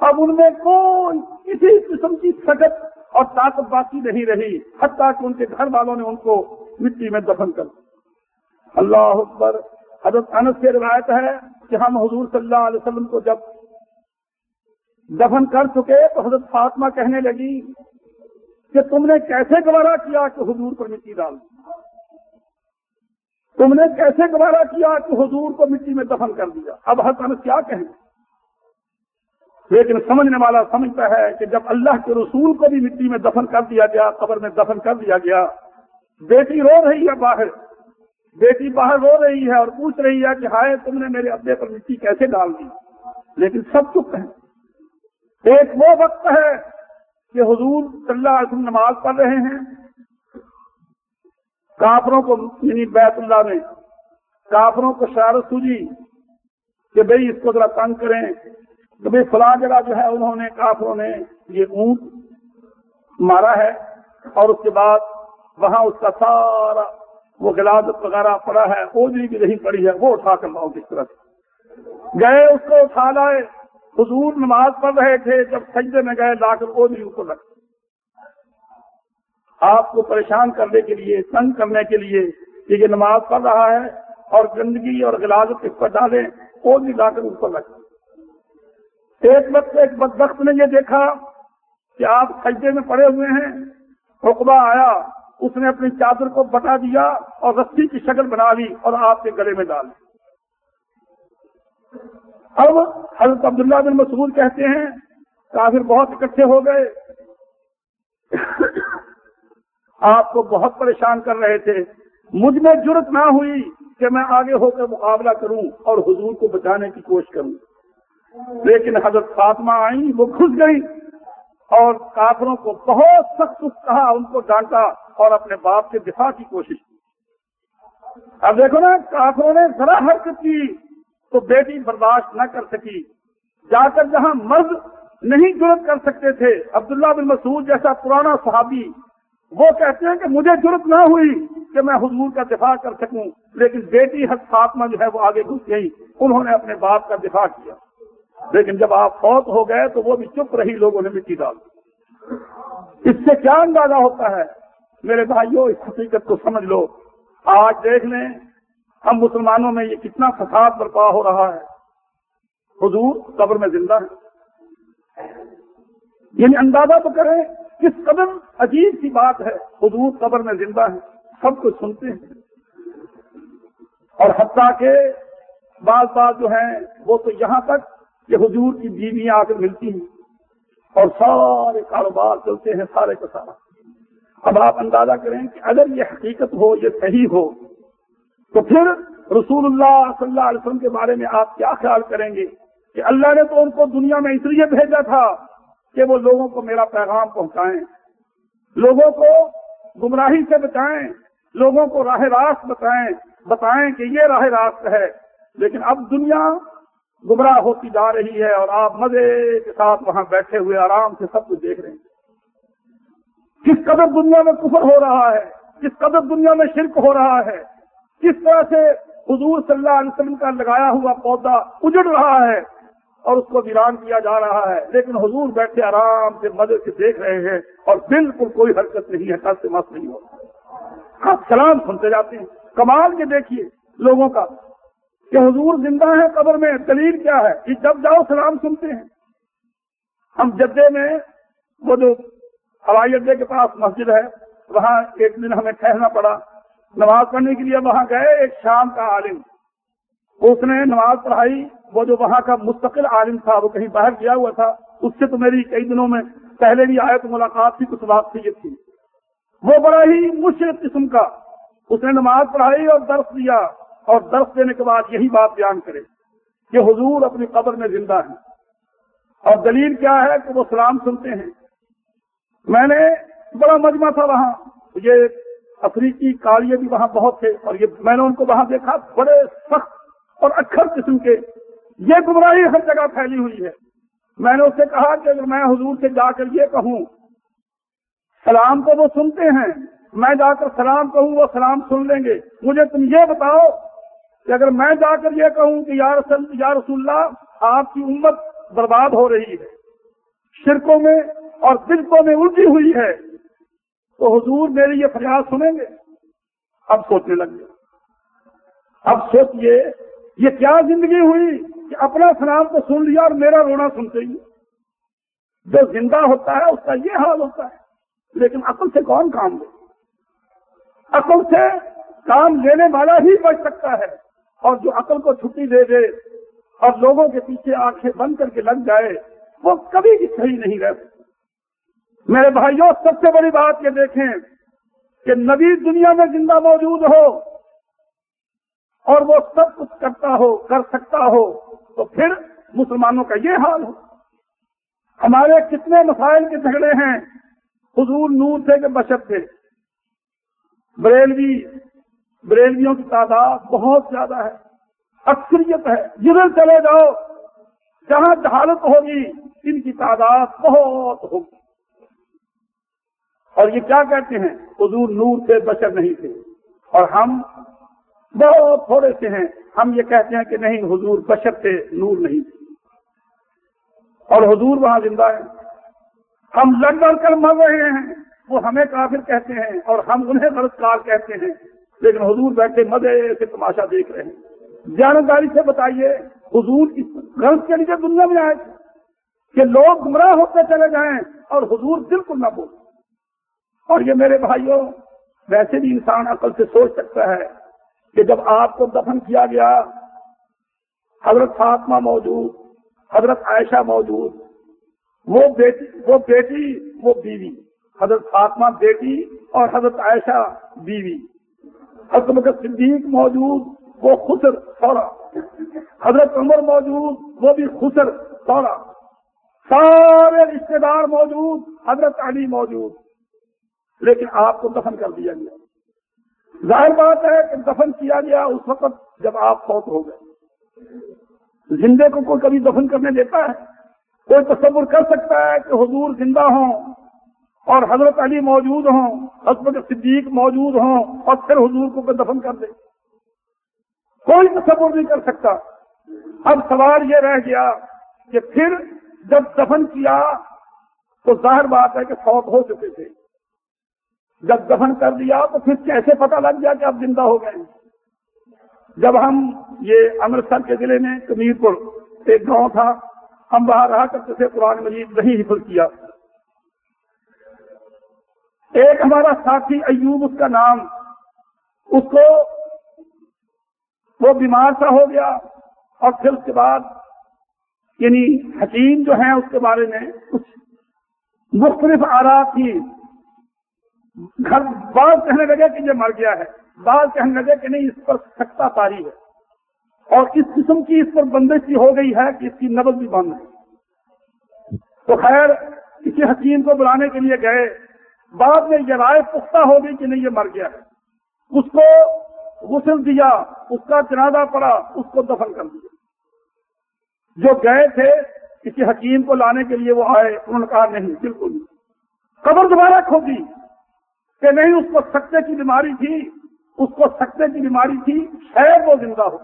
اب ان میں کوئی کسی قسم کی سگت اور طاقت باقی نہیں رہی، حتیٰ کہ ان کے گھر والوں نے ان کو مٹی میں دفن کر اللہ اکبر، حضرت انس سے روایت ہے کہ ہم حضور صلی اللہ علیہ وسلم کو جب دفن کر چکے تو حضرت فاطمہ کہنے لگی کہ تم نے کیسے گوارا کیا کہ حضور پر مٹی ڈال تم نے کیسے گوارا کیا کہ حضور کو مٹی میں دفن کر دیا؟ اب حضرت کیا کہیں؟ لیکن سمجھنے والا سمجھتا ہے کہ جب اللہ کے رسول کو بھی مٹی میں دفن کر دیا گیا، قبر میں دفن کر دیا گیا، بیٹی رو رہی ہے باہر۔ بیٹی باہر رو رہی ہے اور پوچھ رہی ہے کہ ہائے تم نے میرے ابے پر مٹی کیسے ڈال دی؟ لیکن سب چپ ہیں۔ ایک وہ وقت ہے کہ حضور صلی اللہ علیہ وسلم نماز پڑھ رہے ہیں۔ کافروں کو یعنی بیت اللہ میں، کافروں کو شرارت سوجی کہ بھئی اس کو ذرا تنگ کریں۔ تو بھئی فلاں جگہ جو ہے انہوں نے، کافروں نے یہ اونٹ مارا ہے اور اس کے بعد وہاں اس کا سارا وہ غلازت وغیرہ پڑا ہے اوجری بھی نہیں پڑی ہے، وہ اٹھا کر لاؤ کس طرح سے۔ گئے، اس کو اٹھا لائے۔ حضور نماز پڑھ رہے تھے، جب سجدے میں گئے، لا کر اوجری اوپر رکھ آپ کو پریشان کرنے کے لیے، تنگ کرنے کے لیے کہ یہ نماز پڑھ رہا ہے اور گندگی اور غلازت اس پر ڈالیں اوجری لا کر اوپر رکھ ایک وقت ایک بدبخت نے یہ دیکھا کہ آپ سجدے میں پڑے ہوئے ہیں، رقبہ آیا، اس نے اپنی چادر کو بٹا دیا اور رسی کی شکل بنا لی اور آپ کے گلے میں ڈال اب حضرت عبداللہ بن مسعود کہتے ہیں، کافر بہت اکٹھے ہو گئے۔ آپ کو بہت پریشان کر رہے تھے۔ مجھ میں جرت نہ ہوئی کہ میں آگے ہو کر مقابلہ کروں اور حضور کو بچانے کی کوشش کروں۔ لیکن حضرت فاطمہ آئی وہ گھس گئی اور کافروں کو بہت سخت کہا، ان کو ڈانٹا اور اپنے باپ کے دفاع کی کوشش کی۔ اب دیکھو نا، کافروں نے ذرا حرکت کی۔ تو بیٹی برداشت نہ کر سکی۔ جا کر جہاں مرد نہیں جرت کر سکتے تھے، عبداللہ بن مسعود جیسا پرانا صحابی، وہ کہتے ہیں کہ مجھے ضرورت نہ ہوئی کہ میں حضور کا دفاع کر سکوں، لیکن بیٹی حد فاطمہ جو ہے وہ آگے گھس گئی انہوں نے اپنے باپ کا دفاع کیا۔ لیکن جب آپ فوت ہو گئے تو وہ بھی چپ رہی، لوگوں نے مٹی ڈال اس سے کیا اندازہ ہوتا ہے؟ میرے بھائیوں اس حقیقت کو سمجھ لو۔ آج دیکھ لیں ہم مسلمانوں میں یہ کتنا فساد برپا ہو رہا ہے۔ حضور قبر میں زندہ ہے یعنی اندازہ تو کریں کس قدر عجیب سی بات ہے۔ حضور قبر میں زندہ ہے سب کچھ سنتے ہیں۔ اور حتیٰ کے بعض بات جو ہیں وہ تو یہاں تک کہ حضور کی بیویاں آ کر ملتی ہیں۔ اور سارے کاروبار چلتے ہیں، سارے کا سارا اب آپ اندازہ کریں کہ اگر یہ حقیقت ہو، یہ صحیح ہو تو پھر رسول اللہ صلی اللہ علیہ وسلم کے بارے میں آپ کیا خیال کریں گے کہ اللہ نے تو ان کو دنیا میں اس لیے بھیجا تھا کہ وہ لوگوں کو میرا پیغام پہنچائیں، لوگوں کو گمراہی سے بچائیں، لوگوں کو راہ راست بتائیں بتائیں کہ یہ راہ راست ہے۔ لیکن اب دنیا گمراہ ہوتی جا رہی ہے اور آپ مزے کے ساتھ وہاں بیٹھے ہوئے آرام سے سب کچھ دیکھ رہے ہیں۔ کس قدر دنیا میں کفر ہو رہا ہے، کس قدر دنیا میں شرک ہو رہا ہے کس طرح سے حضور صلی اللہ علیہ وسلم کا لگایا ہوا پودا اجڑ رہا ہے اور اس کو ویران کیا جا رہا ہے، لیکن حضور بیٹھے آرام سے مدد سے دیکھ رہے ہیں اور بالکل کوئی حرکت نہیں ہے، کل سے مست نہیں ہوتا۔ آپ سلام سنتے جاتے ہیں۔ کمال کے دیکھیے لوگوں کا کہ حضور زندہ ہے قبر میں، دلیل کیا ہے؟ کہ جب جاؤ سلام سنتے ہیں۔ ہم جدے میں وہ جو ہوائی اڈے کے پاس مسجد ہے، وہاں ایک دن ہمیں ٹھہرنا پڑا۔ نماز پڑھنے کے لیے وہاں گئے، ایک شام کا عالم۔ اس نے نماز پڑھائی، وہ جو وہاں کا مستقل عالم تھا، وہ کہیں باہر گیا ہوا تھا۔ اس سے تو میری کئی دنوں میں پہلے بھی آئے تو ملاقات تھی کچھ بات تھی تھی۔ وہ بڑا ہی مشرق قسم کا۔ اس نے نماز پڑھائی اور درس دیا، اور درس دینے کے بعد یہی بات بیان کرے کہ حضور اپنی قبر میں زندہ ہیں۔ اور دلیل کیا ہے کہ وہ سلام سنتے ہیں۔ میں نے بڑا مجمع تھا وہاں، یہ افریقی کالیے بھی وہاں بہت تھے اور یہ میں نے ان کو وہاں دیکھا، بڑے سخت اور اکثر قسم کے۔ یہ گمراہی ہر جگہ پھیلی ہوئی ہے۔ میں نے اس سے کہا کہ اگر میں حضور سے جا کر یہ کہوں، سلام کو وہ سنتے ہیں۔ میں جا کر سلام کہوں، وہ سلام سن لیں گے۔ مجھے تم یہ بتاؤ کہ اگر میں جا کر یہ کہوں کہ یا رسول یا رسول اللہ، آپ کی امت برباد ہو رہی ہے۔ شرکوں میں اور دلکوں میں الجھی ہوئی ہے۔ تو حضور میری یہ فریاد سنیں گے؟ اب سوچنے لگ گئے۔ اب سوچئے، یہ کیا زندگی ہوئی کہ اپنا سلام کو سن لیا اور میرا رونا سنتے ہی؟ جو زندہ ہوتا ہے، اس کا یہ حال ہوتا ہے۔ لیکن عقل سے کون کام لے؟ عقل سے کام لینے والا ہی بچ سکتا ہے۔ اور جو عقل کو چھٹی دے دے اور لوگوں کے پیچھے آنکھیں بند کر کے لگ جائے، وہ کبھی بھی صحیح نہیں رہ سکتے میرے بھائیوں سب سے بڑی بات یہ دیکھیں کہ نبی دنیا میں زندہ موجود ہو اور وہ سب کچھ کرتا ہو، کر سکتا ہو، تو پھر مسلمانوں کا یہ حال ہو۔ ہمارے کتنے مسائل کے جھگڑے ہیں۔ حضور نور تھے کہ بشر تھے۔ بریلوی، بریلویوں کی تعداد بہت زیادہ ہے۔ اکثریت ہے۔ جدھر چلے جاؤ، جہاں جہالت ہوگی، ان کی تعداد بہت ہوگی۔ اور یہ کیا کہتے ہیں؟ حضور نور تھے بشر نہیں تھے۔ اور ہم بہت تھوڑے سے ہیں۔ ہم یہ کہتے ہیں کہ نہیں، حضور بشر تھے، نور نہیں۔ تھے اور حضور وہاں زندہ ہے ہم لڑ لڑ کر مر رہے ہیں۔ وہ ہمیں کافر کہتے ہیں اور ہم انہیں غلط کار کہتے ہیں۔ لیکن حضور بیٹھے مزے سے تماشا دیکھ رہے ہیں۔ جانکاری سے بتائیے، حضور اس غلط کے لیے دنیا میں آئے کہ لوگ گمراہ ہوتے چلے جائیں اور حضور بالکل نہ بول اور یہ میرے بھائیوں، ویسے بھی انسان عقل سے سوچ سکتا ہے کہ جب آپ کو دفن کیا گیا، حضرت فاطمہ موجود، حضرت عائشہ موجود، وہ بیٹی وہ بیٹی، وہ بیوی، حضرت فاطمہ بیٹی اور حضرت عائشہ بیوی۔ حضرت صدیق موجود، وہ خسر سورا حضرت عمر موجود، وہ بھی خسر سورا سارے رشتے دار موجود، حضرت علی موجود۔ لیکن آپ کو دفن کر دیا گیا۔ ظاہر بات ہے کہ دفن کیا گیا اس وقت جب آپ فوت ہو گئے۔ زندے کو کوئی کبھی دفن کرنے دیتا ہے؟ کوئی تصور کر سکتا ہے کہ حضور زندہ ہوں اور حضرت علی موجود ہوں، حضرت صدیق موجود ہوں اور پھر حضور کو دفن کر دے؟ کوئی تصور نہیں کر سکتا۔ اب سوال یہ رہ گیا کہ پھر جب دفن کیا تو ظاہر بات ہے کہ فوت ہو چکے تھے۔ جب دفن کر دیا تو پھر کیسے پتا لگ گیا کہ اب زندہ ہو گئے جب ہم یہ امرتسر کے ضلع میں کمیر پور ایک گاؤں تھا، ہم وہاں رہا کرتے تھے، قرآن مجید نہیں حفظ کیا۔ ایک ہمارا ساتھی ایوب، اس کا نام، اس کو وہ بیمار سا ہو گیا اور پھر اس کے بعد یعنی حکیم جو ہیں، اس کے بارے میں کچھ مختلف آرا تھی گھر بعض کہنے لگے کہ یہ مر گیا ہے۔ بعض کہنے لگے کہ نہیں، اس پر سکتا تاری ہے۔ اور اس قسم کی اس پر بندش ہو گئی ہے کہ اس کی نبز بھی بند ہے۔ تو خیر، کسی حکیم کو بلانے کے لیے گئے۔ بعد میں یہ رائے پختہ ہو گئی کہ نہیں، یہ مر گیا ہے۔ اس کو غسل دیا، اس کا جنازہ پڑا، اس کو دفن کر دیا۔ جو گئے تھے، کسی حکیم کو لانے کے لیے وہ آئے، انہوں نے کہا نہیں، بالکل نہیں۔ قبر دوبارہ کھودی کہ نہیں، اس کو سکتے کی بیماری تھی، اس کو سکتے کی بیماری تھی، شاید وہ زندہ ہو۔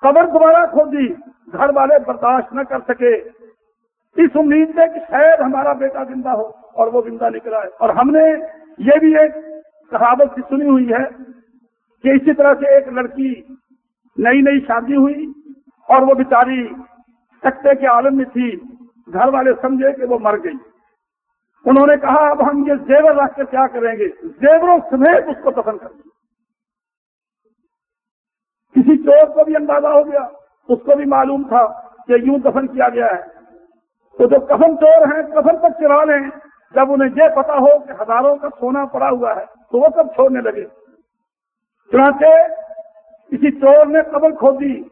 قبر دوبارہ کھودی گھر والے برداشت نہ کر سکے۔ اس امید میں کہ شاید ہمارا بیٹا زندہ ہو اور وہ زندہ نکلا ہے اور ہم نے یہ بھی ایک کہاوت کی سنی ہوئی ہے کہ اسی طرح سے ایک لڑکی نئی نئی شادی ہوئی اور وہ بیچاری سکتے کے عالم میں تھی۔ گھر والے سمجھے کہ وہ مر گئی۔ انہوں نے کہا اب ہم یہ زیور رکھ کر کیا کریں گے؟ زیوروں سمیت اس کو دفن کر دیں۔ کسی چور کو بھی اندازہ ہو گیا، اس کو بھی معلوم تھا کہ یوں دفن کیا گیا ہے۔ تو جو کفن چور ہیں، کفن تک چرا لیں جب انہیں یہ پتا ہو کہ ہزاروں کا سونا پڑا ہوا ہے، تو وہ کب چھوڑنے لگے؟ چنانچہ کسی چور نے قبر کھودی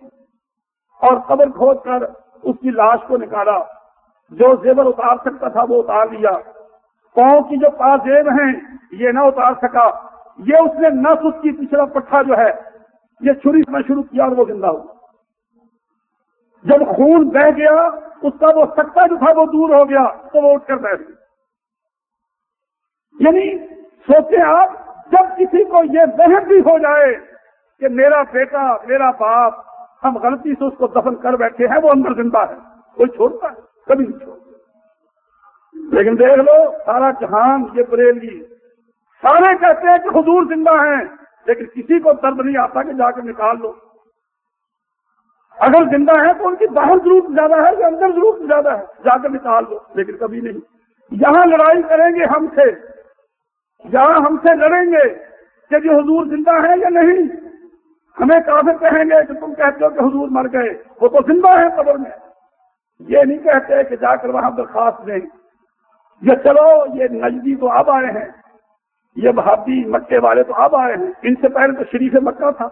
اور قبر کھود کر اس کی لاش کو نکالا۔ جو زیور اتار سکتا تھا، وہ اتار لیا۔ پاؤں کی جو پازیب ہیں، یہ نہ اتار سکا۔ یہ اس نے نس اس کی، پچھلا پٹھا جو ہے، یہ چھری میں شروع کیا اور وہ زندہ ہوا جب خون بہ گیا، اس کا وہ سکتا جو تھا وہ دور ہو گیا، تو وہ اٹھ کر بیٹھ گیا۔ یعنی سوچے آپ، جب کسی کو یہ بحث بھی ہو جائے کہ میرا بیٹا، میرا باپ، ہم غلطی سے اس کو دفن کر بیٹھے ہیں، وہ اندر زندہ ہے۔ کوئی چھوڑتا ہے؟ کبھی نہیں چھوڑتا۔ لیکن دیکھ لو، سارا جہان یہ بریلی سارے کہتے ہیں کہ حضور زندہ ہیں، لیکن کسی کو درد نہیں آتا کہ جا کر نکال لو۔ اگر زندہ ہے تو ان کی باہر ضرورت زیادہ ہے یا اندر ضرورت زیادہ ہے، جا کر نکال لو۔ لیکن کبھی نہیں۔ یہاں لڑائی کریں گے ہم سے۔ یہاں ہم سے لڑیں گے کہ یہ حضور زندہ ہے یا نہیں۔ ہمیں کافر کہیں گے کہ تم کہتے ہو کہ حضور مر گئے، وہ تو زندہ ہے قبر میں۔ یہ نہیں کہتے کہ جا کر وہاں درخواست دیں۔ یہ چلو، یہ نجدی تو اب آئے ہیں۔ یہ بھابی مکے والے تو اب آئے ہیں۔ ان سے پہلے تو شریف مکہ تھا۔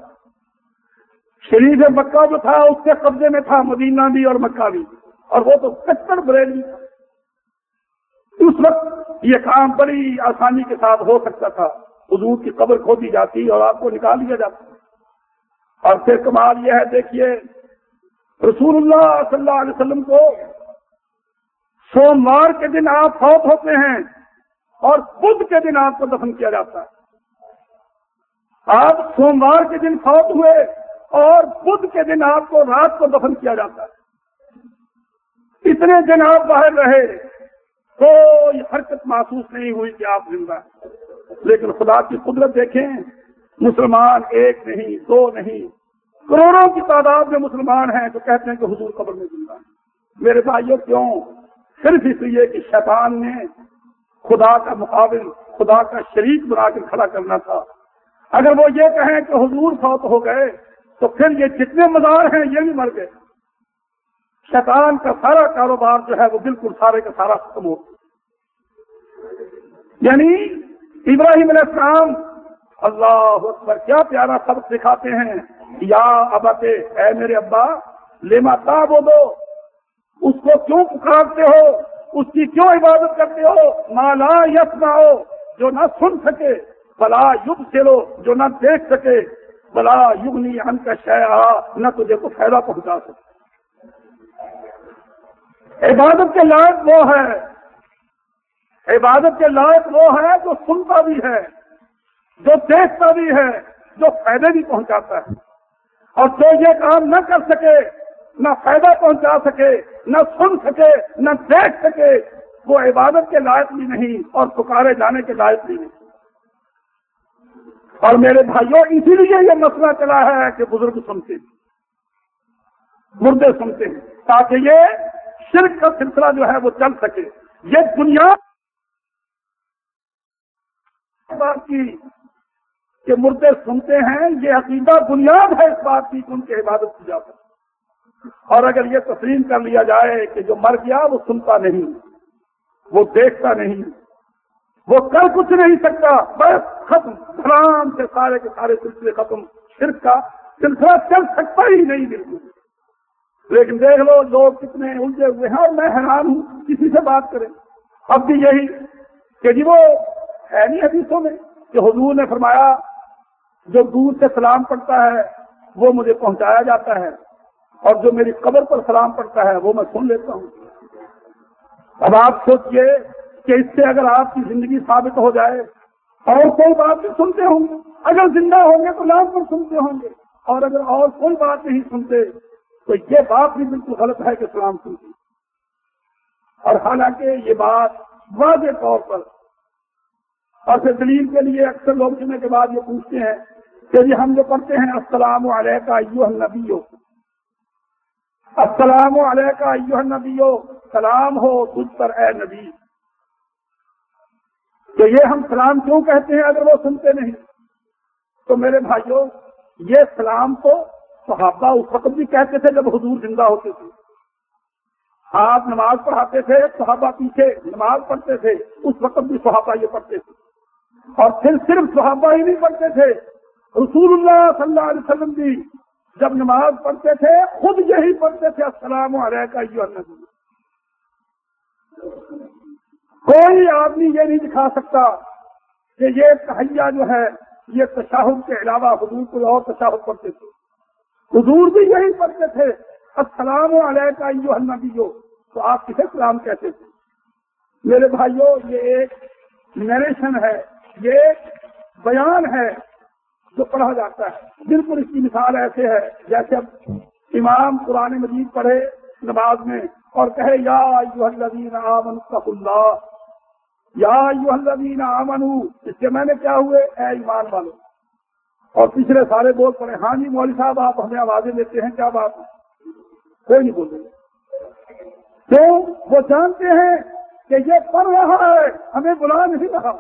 شریف مکہ جو تھا، اس کے قبضے میں تھا مدینہ بھی اور مکہ بھی۔ اور وہ تو کچر بریلی تھا۔ اس وقت یہ کام بڑی آسانی کے ساتھ ہو سکتا تھا۔ حضور کی قبر کھو دی جاتی اور آپ کو نکال لیا جاتا۔ اور پھر کمال یہ ہے، دیکھیے، رسول اللہ صلی اللہ علیہ وسلم کو سوموار کے دن آپ فوت ہوتے ہیں اور بدھ کے دن آپ کو دفن کیا جاتا ہے۔ آپ سوموار کے دن فوت ہوئے اور بدھ کے دن آپ کو رات کو دفن کیا جاتا ہے۔ اتنے دن آپ باہر رہے، کوئی حرکت محسوس نہیں ہوئی کہ آپ زندہ ہیں۔ لیکن خدا کی قدرت دیکھیں، مسلمان ایک نہیں، دو نہیں۔ کروڑوں کی تعداد میں مسلمان ہیں جو کہتے ہیں کہ حضور قبر میں زندہ ہیں۔ میرے بھائیوں کیوں؟ صرف اس لیے کہ شیطان نے خدا کا مقابل، خدا کا شریک بنا کر کھڑا کرنا تھا۔ اگر وہ یہ کہیں کہ حضور فوت ہو گئے، تو پھر یہ جتنے مزار ہیں، یہ بھی مر گئے۔ شیطان کا سارا کاروبار جو ہے وہ بالکل سارے کا سارا ختم ہو یعنی ابراہیم علیہ السلام، اللہ اکبر، کیا پیارا سبق دکھاتے ہیں۔ یا ابا اے میرے ابا لیما تا وہ دو اس کو کیوں پکارتے ہو؟ اس کی کیوں عبادت کرتے ہو؟ مالا یس نہ ہو جو نہ سن سکے، بلا یگ سے لو جو نہ دیکھ سکے، بلا یگ نہیں ان کا شیا نہ تجھے کو فائدہ پہنچا سکے۔ عبادت کے لائق وہ ہے، عبادت کے لائق وہ ہے جو سنتا بھی ہے، جو دیکھتا بھی ہے، جو فائدے بھی پہنچاتا ہے۔ اور جو یہ کام نہ کر سکے نہ فائدہ پہنچا سکے، نہ سن سکے، نہ دیکھ سکے، وہ عبادت کے لائق بھی نہیں اور پکارے جانے کے لائق بھی نہیں۔ اور میرے بھائیوں، اسی لیے یہ مسئلہ چلا ہے کہ بزرگ سنتے ہیں، مردے سنتے ہیں، تاکہ یہ شرک کا سلسلہ جو ہے وہ چل سکے۔ یہ دنیا بات کی کہ مردے سنتے ہیں، یہ عقیدہ بنیاد ہے اس بات کی کہ ان کی عبادت کی جا سکتی اور اگر یہ تسلیم کر لیا جائے کہ جو مر گیا وہ سنتا نہیں، وہ دیکھتا نہیں، وہ کر کچھ نہیں سکتا، بس ختم، سلام سے سارے کے سارے سلسلے ختم صرف کا سلسلہ چل سکتا ہی نہیں بالکل۔ لیکن دیکھ لو لوگ کتنے الجھے ہوئے ہیں، اور میں حیران ہوں، کسی سے بات کریں۔ اب بھی یہی کہ جی وہ ہے نہیں حدیثوں میں کہ حضور نے فرمایا، جو دور سے سلام پڑتا ہے، وہ مجھے پہنچایا جاتا ہے۔ اور جو میری قبر پر سلام پڑتا ہے وہ میں سن لیتا ہوں۔ اب آپ سوچئے کہ اس سے اگر آپ کی زندگی ثابت ہو جائے اور کوئی بات نہیں سنتے ہوں گے اگر زندہ ہوں گے تو لام پر سنتے ہوں گے، اور اگر اور کوئی بات نہیں سنتے تو یہ بات بھی بالکل غلط ہے کہ سلام سنتے اور حالانکہ یہ بات واضح طور پر اور پھر دلیل کے لیے اکثر لوگ سننے کے بعد یہ پوچھتے ہیں کہ جی ہم جو پڑھتے ہیں السلام علیکہ ایوہ النبیو السلام علیکہ ایوہ النبیو، سلام ہو تجھ پر اے نبی۔ تو یہ ہم سلام کیوں کہتے ہیں اگر وہ سنتے نہیں؟ تو میرے بھائیوں یہ سلام تو صحابہ اس وقت بھی کہتے تھے جب حضور زندہ ہوتے تھے۔ آپ نماز پڑھاتے تھے، صحابہ پیچھے نماز پڑھتے تھے، اس وقت بھی صحابہ یہ پڑھتے تھے۔ اور پھر صرف صحابہ ہی نہیں پڑھتے تھے۔ رسول اللہ صلی اللہ علیہ وسلم بھی جب نماز پڑھتے تھے، خود یہی پڑھتے تھے، السلام علیکم کوئی آدمی یہ نہیں دکھا سکتا کہ یہ تہیا جو ہے، یہ تشاہد کے علاوہ حضور کو اور تشاہد پڑھتے تھے۔ حضور بھی یہی پڑھتے تھے، السلام علیکم تو آپ کسے سلام کہتے تھے؟ میرے بھائیوں یہ ایک نیریشن ہے، یہ ایک بیان ہے جو پڑھا جاتا ہے۔ بالکل اس کی مثال ایسے ہے جیسے اب امام قرآن مجید پڑھے نماز میں اور کہے، یا آمن اللہ۔ یا الذین آمنو اس کے میں نے کیا ہوئے؟ اے ایمان والو۔ اور پچھلے سارے بول پڑے ہاں جی مولوی صاحب، آپ ہمیں آوازیں دیتے ہیں، کیا بات کوئی نہیں بول رہے۔ تو وہ جانتے ہیں کہ یہ پڑھ رہا ہے، ہمیں بلا نہیں رہا۔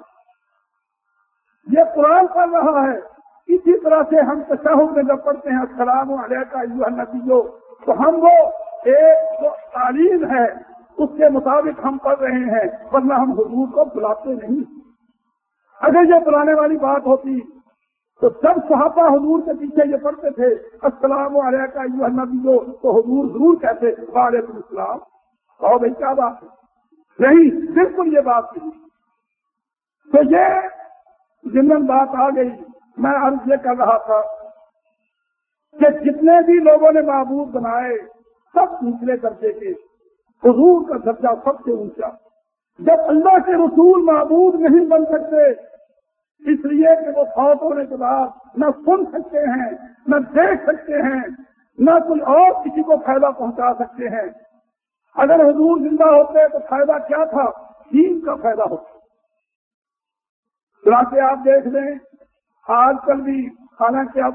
یہ قرآن پڑھ رہا ہے۔ اسی طرح سے ہم تشہد میں جب پڑھتے ہیں، السلام علیکم نبیو تو ہم وہ ایک جو تعلیم ہے، اس کے مطابق ہم پڑھ رہے ہیں، ورنہ ہم حضور کو بلاتے نہیں۔ اگر یہ بلانے والی بات ہوتی، تو جب صحابہ حضور کے پیچھے یہ پڑھتے تھے، السلام علیکم نبیو تو حضور ضرور کہتے، وعلیکم السلام۔ کہو بھائی کیا بات ہے؟ نہیں، بالکل یہ بات نہیں۔ تو یہ جنرل بات آ گئی۔ میں عرض یہ کر رہا تھا کہ جتنے بھی لوگوں نے معبود بنائے، سب نچلے درجے کے۔ حضور کا درجہ سب سے اونچا۔ جب اللہ کے رسول معبود نہیں بن سکتے، اس لیے کہ وہ فوت ہونے کے بعد نہ سن سکتے ہیں، نہ دیکھ سکتے ہیں، نہ کوئی اور کسی کو فائدہ پہنچا سکتے ہیں۔ اگر حضور زندہ ہوتے تو فائدہ کیا تھا؟ دین کا فائدہ ہوتا۔ چنانچہ آپ دیکھ لیں آج کل بھی حالانکہ اب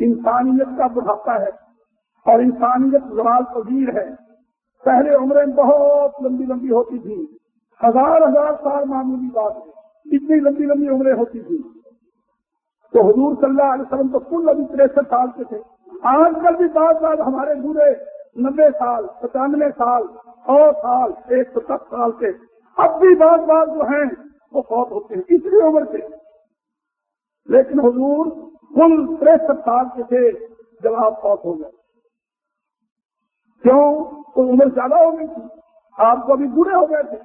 انسانیت کا بڑھاپا ہے اور انسانیت زوال پذیر ہے۔ پہلے عمریں بہت لمبی لمبی ہوتی تھی ہزار ہزار سال معمولی بات ہے۔ اتنی لمبی لمبی عمریں ہوتی تھی تو حضور صلی اللہ علیہ وسلم تو کل ابھی تریسٹھ سال کے تھے۔ آج کل بھی بات بات ہمارے بوڑھے نبے سال، پچانوے سال سو سال، ایک سو دس سال کے۔ اب بھی بات بات جو ہیں وہ فوت ہوتے ہیں۔ اتنی عمر سے لیکن حضور کل تریسٹھ سال کے تھے جب آپ فوت ہو گئے۔ کیوں؟ تو عمر زیادہ ہو گئی تھی۔ آپ کو ابھی بوڑھے ہو گئے تھے۔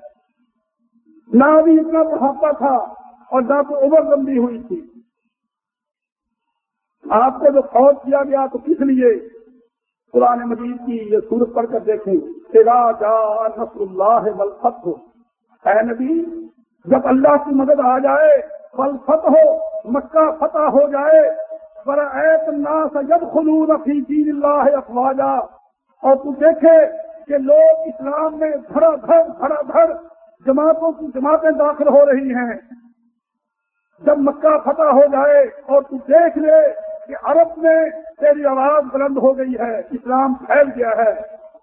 نہ ابھی اتنا بڑھاپا تھا اور نہ تو عمر لمبی ہوئی تھی۔ آپ کو جو فوج کیا گیا تو کس لیے؟ قرآن مجید کی یہ سورت پڑھ کر دیکھیں۔ سیرا جا نصر اللہ بلفت ہو اے نبی، جب اللہ کی مدد آ جائے بل ہو مکہ فتح ہو جائے پر ایت نا جب خلون فی دین اللہ افواجا۔ اور تو دیکھے کہ لوگ اسلام میں دھڑا دھڑ دھڑا دھڑ جماعتوں کی جماعتیں داخل ہو رہی ہیں۔ جب مکہ فتح ہو جائے اور تو دیکھ لے کہ عرب میں تیری آواز بلند ہو گئی ہے، اسلام پھیل گیا ہے۔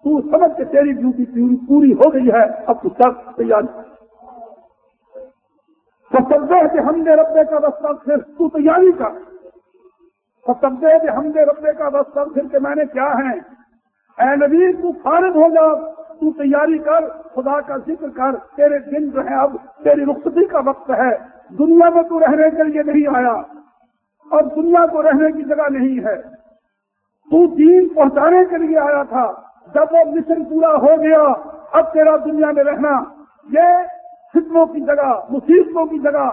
تو سمجھ کے تیری ڈیوٹی پوری ہو گئی ہے۔ اب تو سب تیاری سبدے کہ ہم نے ربے کا رستہ پھر تو تیاری کر۔ سبدے کہ ہم نے ربے کا رستہ پھر کہ میں نے کیا ہے؟ اے نبی، تو فارغ ہو جا، تو تیاری کر، خدا کا ذکر کر، تیرے دن جو ہے اب، تیری رخصتی کا وقت ہے۔ دنیا میں تو رہنے کے لیے نہیں آیا، اور دنیا کو رہنے کی جگہ نہیں ہے۔ تو دین پہنچانے کے لیے آیا تھا۔ جب وہ مشن پورا ہو گیا، اب تیرا دنیا میں رہنا۔ یہ فتنوں کی جگہ، مصیبتوں کی جگہ،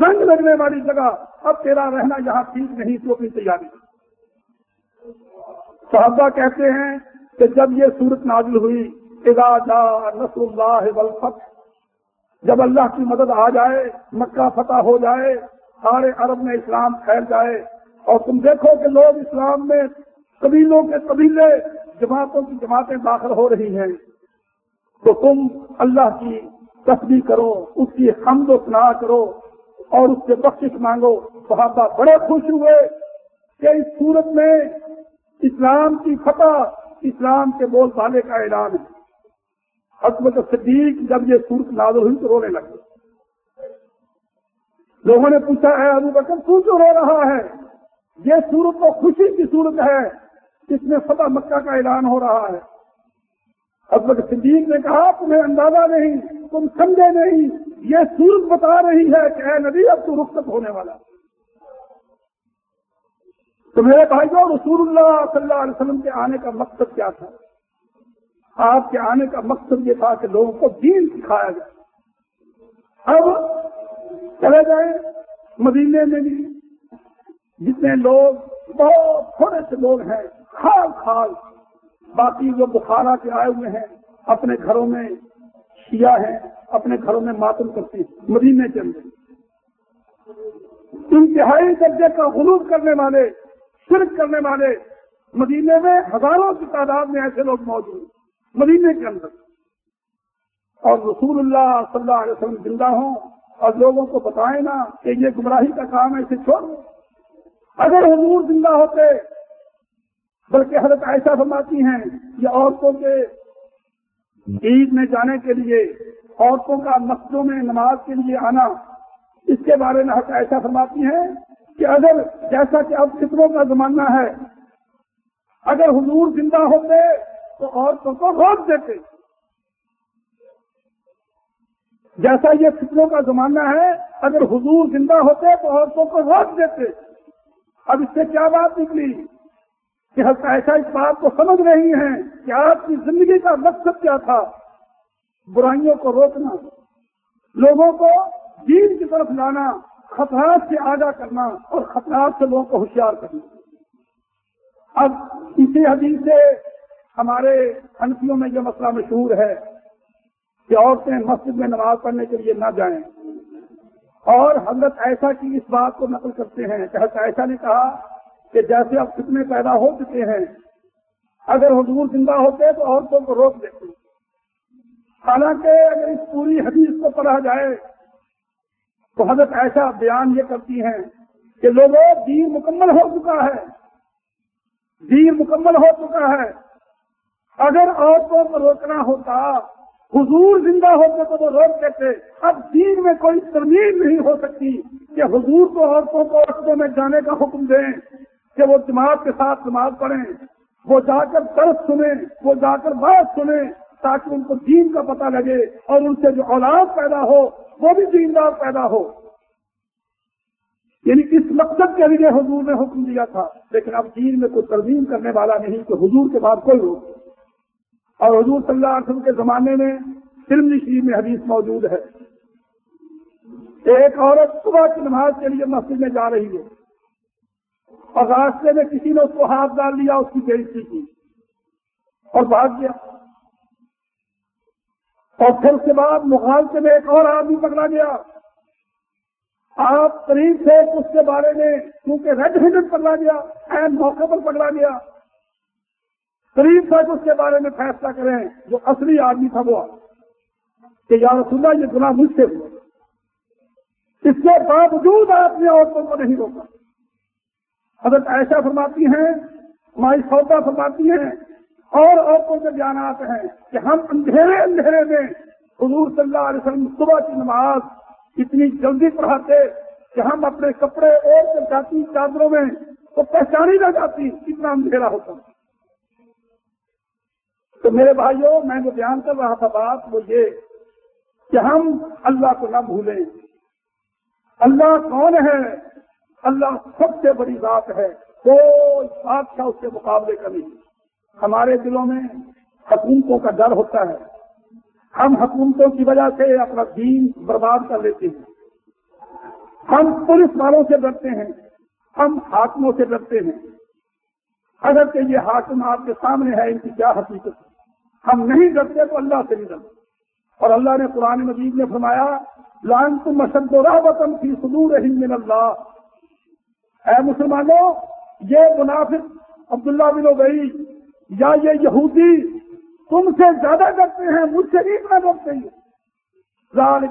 زنگ لگنے والی جگہ، اب تیرا رہنا یہاں ٹھیک نہیں، تو اپنی تیاری صحابہ کہتے ہیں کہ جب یہ صورت نازل ہوئی ادا جا نسر اللہ جب اللہ کی مدد آ جائے، مکہ فتح ہو جائے، سارے عرب میں اسلام پھیل جائے، اور تم دیکھو کہ لوگ اسلام میں قبیلوں کے قبیلے، جماعتوں کی جماعتیں داخل ہو رہی ہیں، تو تم اللہ کی تصویر کرو، اس کی حمد و سنا کرو اور اس سے بخش مانگو۔ صحابہ بڑے خوش ہوئے کہ اس صورت میں اسلام کی فتح، اسلام کے بول بانے کا اعلان ہے۔ حکمت صدیق جب یہ صورت نازل ہوئی تو رونے لگے لوگوں نے پوچھا ہے ابو بکر، تو کیوں رو رہا ہے؟ یہ صورت تو خوشی کی صورت ہے۔ جس میں فتح مکہ کا اعلان ہو رہا ہے۔ ابک صدیق نے کہا، تمہیں اندازہ نہیں تم سمجھے نہیں، یہ صورت بتا رہی ہے کہ اے نبی، اب تو رخصت ہونے والا تو میرے بھائی رسول اللہ صلی اللہ علیہ وسلم کے آنے کا مقصد کیا تھا؟ آپ کے آنے کا مقصد یہ تھا کہ لوگوں کو دین سکھایا جائے۔ اب چلے جائیں مدینے میں بھی، جتنے لوگ، بہت تھوڑے سے لوگ ہیں، خال خال، باقی جو بخارا کے آئے ہوئے ہیں، اپنے گھروں میں شیعہ ہیں اپنے گھروں میں ماتم کرتے ہیں مدینے کے اندر۔ انتہائی درجے کا غلوب کرنے والے، شرک کرنے والے، مدینے میں ہزاروں کی تعداد میں ایسے لوگ موجود ہیں، مدینے کے اندر۔ اور رسول اللہ صلی اللہ علیہ وسلم زندہ ہوں، اور لوگوں کو بتائیں نا کہ یہ گمراہی کا کام ہے، اسے چھوڑ۔ اگر حضور زندہ ہوتے، بلکہ حضرت ایسا فرماتی ہیں، یہ عورتوں کے عید میں جانے کے لیے، عورتوں کا مسجدوں میں نماز کے لیے آنا، اس کے بارے میں حضرت ایسا فرماتی ہیں کہ اگر جیسا کہ اب فطروں کا زمانہ ہے، اگر حضور زندہ ہوتے تو عورتوں کو روک دیتے۔ جیسا یہ فطروں کا زمانہ ہے، اگر حضور زندہ ہوتے تو عورتوں کو روک دیتے۔ اب اس سے کیا بات نکلی؟ کہ ایسا اس بات کو سمجھ رہی ہیں کہ آپ کی زندگی کا مقصد کیا تھا؟ برائیوں کو روکنا، لوگوں کو دین کی طرف لانا، خطرات سے آگاہ کرنا اور خطرات سے لوگوں کو ہوشیار کرنا۔ اب اسی حدیث سے ہمارے انفیوں میں یہ مسئلہ مشہور ہے کہ عورتیں مسجد میں نماز پڑھنے کے لیے نہ جائیں۔ اور حضرت ایسا کی اس بات کو نقل کرتے ہیں کہ حضرت ایسا نے کہا کہ جیسے اب کتنے پیدا ہو چکے ہیں، اگر حضور زندہ ہوتے تو عورتوں کو روک دیتے۔ حالانکہ اگر اس پوری حدیث کو پڑھا جائے تو حضرت ایسا بیان یہ کرتی ہیں کہ لوگوں، دین مکمل ہو چکا ہے۔ دین مکمل ہو چکا ہے۔ اگر عورتوں کو روکنا ہوتا، حضور زندہ ہوتے تو وہ روک دیتے۔ اب دین میں کوئی ترمیم نہیں ہو سکتی کہ حضور کو عورتوں کو عورتوں میں جانے کا حکم دیں۔ کہ وہ جماعت کے ساتھ نماز پڑھیں، وہ جا کر درد سنیں، وہ جا کر بات سنیں تاکہ ان کو دین کا پتہ لگے اور ان سے جو اولاد پیدا ہو، وہ بھی دیندار پیدا ہو۔ یعنی اس مقصد کے لیے حضور نے حکم دیا تھا، لیکن اب دین میں کوئی ترمیم کرنے والا نہیں کہ حضور کے بعد کوئی روک اور حضور صلی اللہ علیہ وسلم کے زمانے میں فلم نشی میں حدیث موجود ہے۔ ایک عورت صبح کی نماز کے لیے مسجد میں جا رہی ہے۔ اور راستے میں کسی نے اس کو ہاتھ ڈال لیا، اس کی بےزتی کی۔ اور بھاگ گیا۔ اور پھر اس کے بعد مغالطے میں ایک اور آدمی پکڑا گیا۔ آپ قریب سے اس کے بارے میں کیونکہ ریڈ ہینڈڈ پکڑا گیا این موقع پر پکڑا گیا۔ قریب تک اس کے بارے میں فیصلہ کریں، جو اصلی آدمی تھا وہ۔ کہ یا رسول اللہ، یہ گناہ مجھ سے ہوا۔ اس کے باوجود آپ نے عورتوں کو نہیں روکا۔ حضرت ایسا فرماتی ہیں، مائی سودا فرماتی ہیں، اور عورتوں کے بیانات ہیں کہ ہم اندھیرے اندھیرے میں حضور صلی اللہ علیہ وسلم صبح کی نماز اتنی جلدی پڑھاتے کہ ہم اپنے کپڑے اور جاتی چادروں میں تو پہچانی نہ جاتی اتنا اندھیرا ہوتا۔ تو میرے بھائیوں، میں جو بیان کر رہا تھا بات وہ یہ کہ ہم اللہ کو نہ بھولیں۔ اللہ کون ہے؟ اللہ سب سے بڑی ذات ہے، کوئی بادشاہ اس کے مقابلے کا نہیں۔ ہمارے دلوں میں حکومتوں کا ڈر ہوتا ہے۔ ہم حکومتوں کی وجہ سے اپنا دین برباد کر لیتے ہیں۔ ہم پولیس والوں سے ڈرتے ہیں۔ ہم حاکموں سے ڈرتے ہیں۔ اگر کہ یہ حاکم آپ کے سامنے ہے ان کی کیا حقیقت ہم نہیں ڈرتے تو اللہ سے نہیں ڈرتے۔ اور اللہ نے قرآن مجید میں فرمایا لان تم مشد و وطن کی سدور من اللہ اے مسلمانوں، یہ منافق عبداللہ بن گئی یا یہ یہودی تم سے زیادہ کرتے ہیں، مجھ سے نہیں اتنا کرتے ہیں۔ لال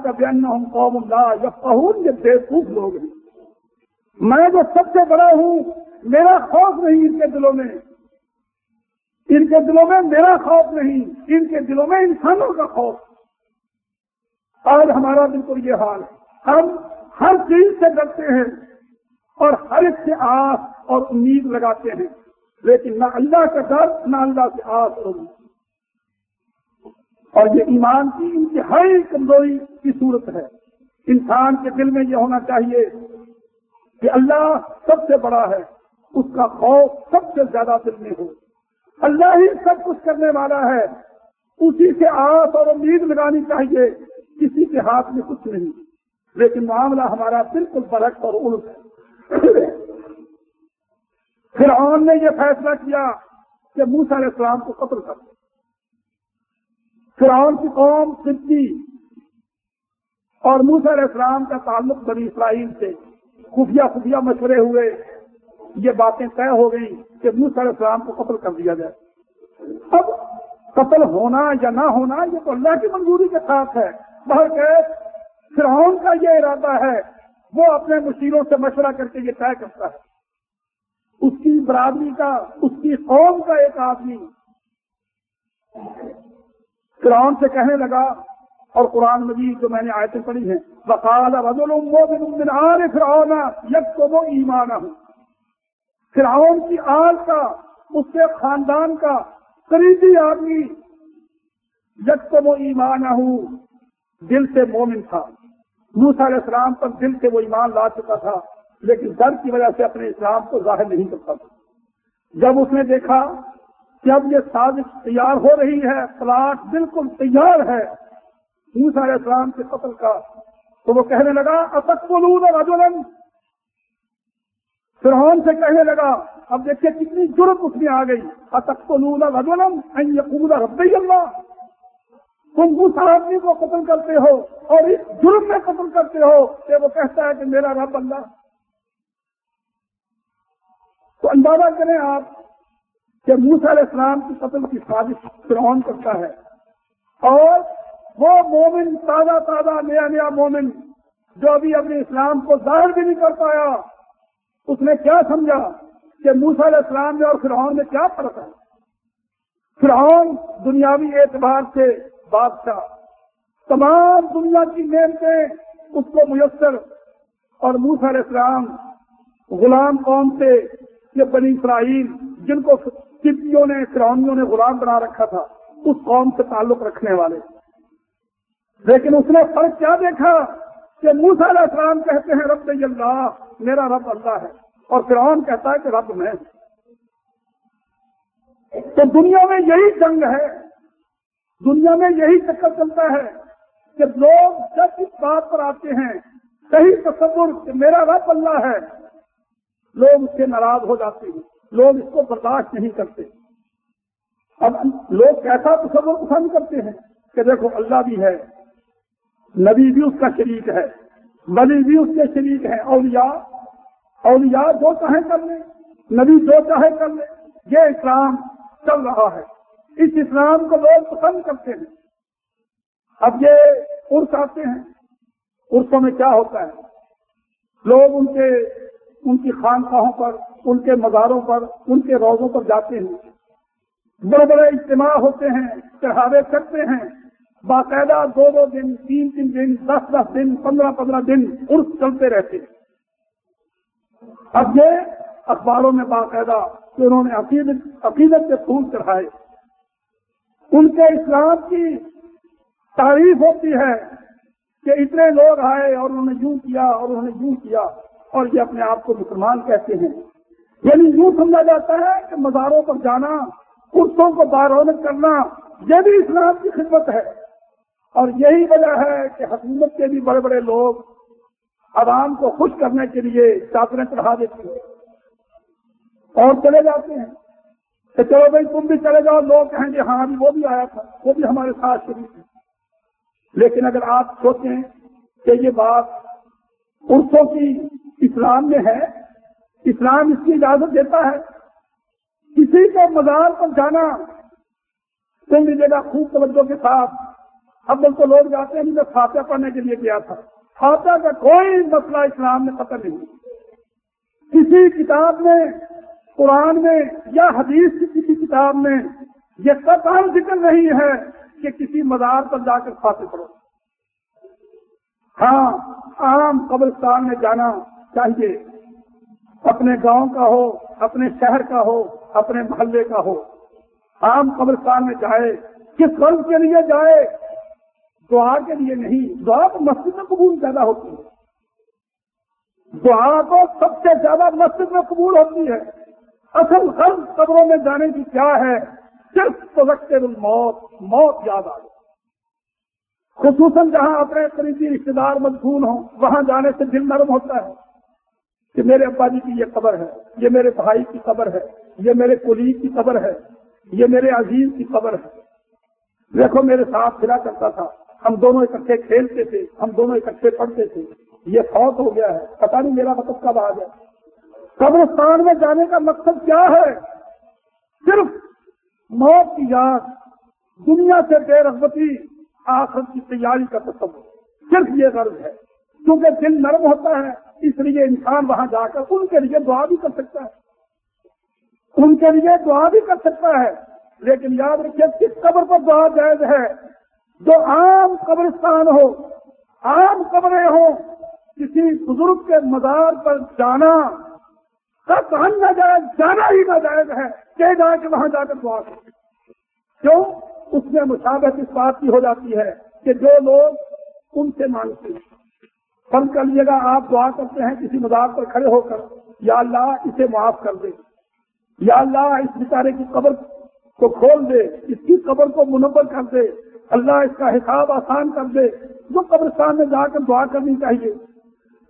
ہم قوم اللہ یا پہن یہ بے خوب لوگ ہیں۔ میں جو سب سے بڑا ہوں، میرا خوف نہیں ان کے دلوں میں۔ ان کے دلوں میں میرا خوف نہیں، ان کے دلوں میں انسانوں کا خوف۔ آج ہمارا بالکل یہ حال ہے۔ ہم ہر چیز سے ڈرتے ہیں۔ اور ہر ایک سے آس اور امید لگاتے ہیں۔ لیکن نہ اللہ کا ڈر، نہ اللہ سے آس اور امید۔ اور یہ ایمان کی انتہائی کمزوری کی صورت ہے۔ انسان کے دل میں یہ ہونا چاہیے کہ اللہ سب سے بڑا ہے، اس کا خوف سب سے زیادہ دل میں ہو۔ اللہ ہی سب کچھ کرنے والا ہے۔ اسی سے آس اور امید لگانی چاہیے، کسی کے ہاتھ میں کچھ نہیں۔ لیکن معاملہ ہمارا بالکل برعکس اور الٹ ہے۔ پھر نے یہ فیصلہ کیا کہ موسا علیہ السلام کو قتل کر فرعون کی قوم سدی اور موسا علیہ السلام کا تعلق بنی اسرائیل سے۔ خفیہ خفیہ مشورے ہوئے۔ یہ باتیں طے ہو گئی کہ موسا علیہ السلام کو قتل کر دیا جائے۔ اب قتل ہونا یا نہ ہونا یہ تو اللہ کی منظوری کے ساتھ ہے۔ کہ فرعون کا یہ ارادہ ہے وہ اپنے مشیروں سے مشورہ کر کے یہ طے کرتا ہے۔ اس کی برادری کا، اس کی قوم کا ایک آدمی فرعون سے کہنے لگا، اور قرآن مجید جو میں نے آیتیں پڑھی ہیں بقال رضول آر فرعون یک تو وہ ایمان ہوں فرعون کی آل کا، اس کے خاندان کا قریبی آدمی یک تو وہ ایمان ہوں دل سے مومن تھا۔ موسا علیہ السلام پر دل سے وہ ایمان لا چکا تھا، لیکن ڈر کی وجہ سے اپنے اسلام کو ظاہر نہیں کرتا تھا جب اس نے دیکھا کہ اب یہ سازش تیار ہو رہی ہے، پلاٹ بالکل تیار ہے موسا علیہ السلام کے قتل کا، تو وہ کہنے لگا اتک بولوں رجولن فرحون سے کہنے لگا، اب دیکھیے کتنی ضرورت اس میں آ گئی۔ اتک بولوں رجولن یقون رب اللہ۔ تم اس آدمی کو قتل کرتے ہو اور اس جرم میں قتل کرتے ہو کہ وہ کہتا ہے کہ میرا رب اللہ تو اندازہ کریں آپ کہ موسا علیہ السلام کی قتل کی سازش فرعون کرتا ہے اور وہ مومن تازہ تازہ نیا نیا مومن جو ابھی اپنے اسلام کو ظاہر بھی نہیں کر پایا، اس نے کیا سمجھا کہ موسا علیہ السلام میں اور فرعون میں کیا فرق ہے؟ فرعون دنیاوی اعتبار سے بادشاہ، تمام دنیا کی نعمتیں اس کو میسر۔ اور موسا علیہ السلام غلام قوم سے یہ بنی اسرائیل، جن کو سپیوں نے فرونیوں نے غلام بنا رکھا تھا، اس قوم سے تعلق رکھنے والے۔ لیکن اس نے فرق کیا دیکھا کہ موسا علیہ السلام کہتے ہیں، رب اللہ، میرا رب اللہ ہے۔ اور فرعون کہتا ہے کہ رب میں تو دنیا میں یہی جنگ ہے دنیا میں یہی چکر چلتا ہے کہ لوگ جب اس بات پر آتے ہیں، صحیح تصور کہ میرا رب اللہ ہے، لوگ اس سے ناراض ہو جاتے ہیں، لوگ اس کو برداشت نہیں کرتے۔ اب لوگ کیسا تصور پسند کرتے ہیں کہ دیکھو اللہ بھی ہے، نبی بھی اس کا شریک ہے، ولی بھی اس کے شریک ہے اولیاء اولیاء جو چاہے کر لیں، نبی جو چاہے کر لیں، یہ اسلام چل رہا ہے۔ اس اسلام کو لوگ پسند کرتے ہیں۔ اب یہ عرس آتے ہیں۔ عرسوں میں کیا ہوتا ہے؟ لوگ ان کے، ان کی خانقاہوں پر، ان کے مزاروں پر، ان کے روزوں پر جاتے ہیں۔ بڑے بڑے اجتماع ہوتے ہیں، چڑھاوے کرتے ہیں۔ باقاعدہ دو دو دن، تین تین دن، دس دس دن، پندرہ پندرہ دن عرس چلتے رہتے ہیں۔ اب یہ اخباروں میں باقاعدہ کہ انہوں نے عقیدت عقیدت کے پھول چڑھائے۔ ان کے اسلام کی تعریف ہوتی ہے کہ اتنے لوگ آئے اور انہوں نے یوں کیا اور انہوں نے یوں کیا اور یہ اپنے آپ کو مسلمان کہتے ہیں۔ یعنی یوں سمجھا جاتا ہے کہ مزاروں پر جانا کرسوں کو بارونت کرنا، یہ بھی اسلام کی خدمت ہے۔ اور یہی وجہ ہے کہ حکومت کے بھی بڑے بڑے لوگ عوام کو خوش کرنے کے لیے چادریں چڑھا دیتے ہیں اور چلے جاتے ہیں۔ کہ چلو بھائی تم بھی چلے جاؤ، لوگ کہیں گے ہاں ابھی وہ بھی آیا تھا، وہ بھی ہمارے ساتھ شریف ہے لیکن اگر آپ سوچیں کہ یہ بات عرصوں کی اسلام میں ہے، اسلام اس کی اجازت دیتا ہے، کسی کو مزار پر جانا سن لیجیے گا خوب توجہ کے ساتھ۔ اب تو لوگ جاتے ہیں میں فاتحہ پڑھنے کے لیے گیا تھا۔ فاتحہ کا کوئی مسئلہ اسلام میں پتہ نہیں۔ کسی کتاب میں قرآن میں یا حدیث کی کسی کتاب میں یہ قطع ذکر نہیں ہے کہ کسی مزار پر جا کر فاتح پڑھو ہاں عام قبرستان میں جانا چاہیے۔ اپنے گاؤں کا ہو، اپنے شہر کا ہو، اپنے محلے کا ہو۔ عام قبرستان میں جائے، کس غرض کے لیے جائے؟ دعا کے لیے نہیں، دعا تو مسجد میں قبول زیادہ ہوتی ہے۔ دعا تو سب سے زیادہ مسجد میں قبول ہوتی ہے۔ اصل غرض قبروں میں جانے کی کیا ہے؟ صرف تو موت موت یاد آ جائے۔ خصوصاً جہاں اپنے قریبی رشتے دار مضبون ہوں، وہاں جانے سے دل نرم ہوتا ہے کہ میرے ابا جی کی یہ قبر ہے، یہ میرے بھائی کی قبر ہے، یہ میرے کلی کی قبر ہے، یہ میرے عزیز کی قبر ہے۔ دیکھو، میرے ساتھ پھرا کرتا تھا۔ ہم دونوں اکٹھے کھیلتے تھے، ہم دونوں اکٹھے پڑھتے تھے۔ یہ فوت ہو گیا ہے۔ پتا نہیں میرا مطلب کب آ گیا۔ قبرستان میں جانے کا مقصد کیا ہے؟ صرف موت کی یاد، دنیا سے بے رغبتی آخر کی تیاری کا تصور، صرف یہ غرض ہے۔ کیونکہ دل نرم ہوتا ہے، اس لیے انسان وہاں جا کر ان کے لیے دعا بھی کر سکتا ہے۔ ان کے لیے دعا بھی کر سکتا ہے۔ لیکن یاد رکھیے، کس قبر پر دعا جائز ہے؟ جو عام قبرستان ہو، عام قبریں ہوں، کسی بزرگ کے مزار پر جانا سب نہ جائز جانا ہی نہ جائز ہے۔ کہ جا کے وہاں جا کر دعا کر کیوں؟ اس میں مشابت اس بات کی ہو جاتی ہے کہ جو لوگ ان سے مانگتے ہیں۔ فرض کر لیے گا، آپ دعا کرتے ہیں، کسی مذاق پر کھڑے ہو کر، یا اللہ اسے معاف کر دے۔ یا اللہ اس بیچارے کی قبر کو کھول دے، اس کی قبر کو منور کر دے۔ اللہ اس کا حساب آسان کر دے۔ جو قبرستان میں جا کر دعا کرنی چاہیے۔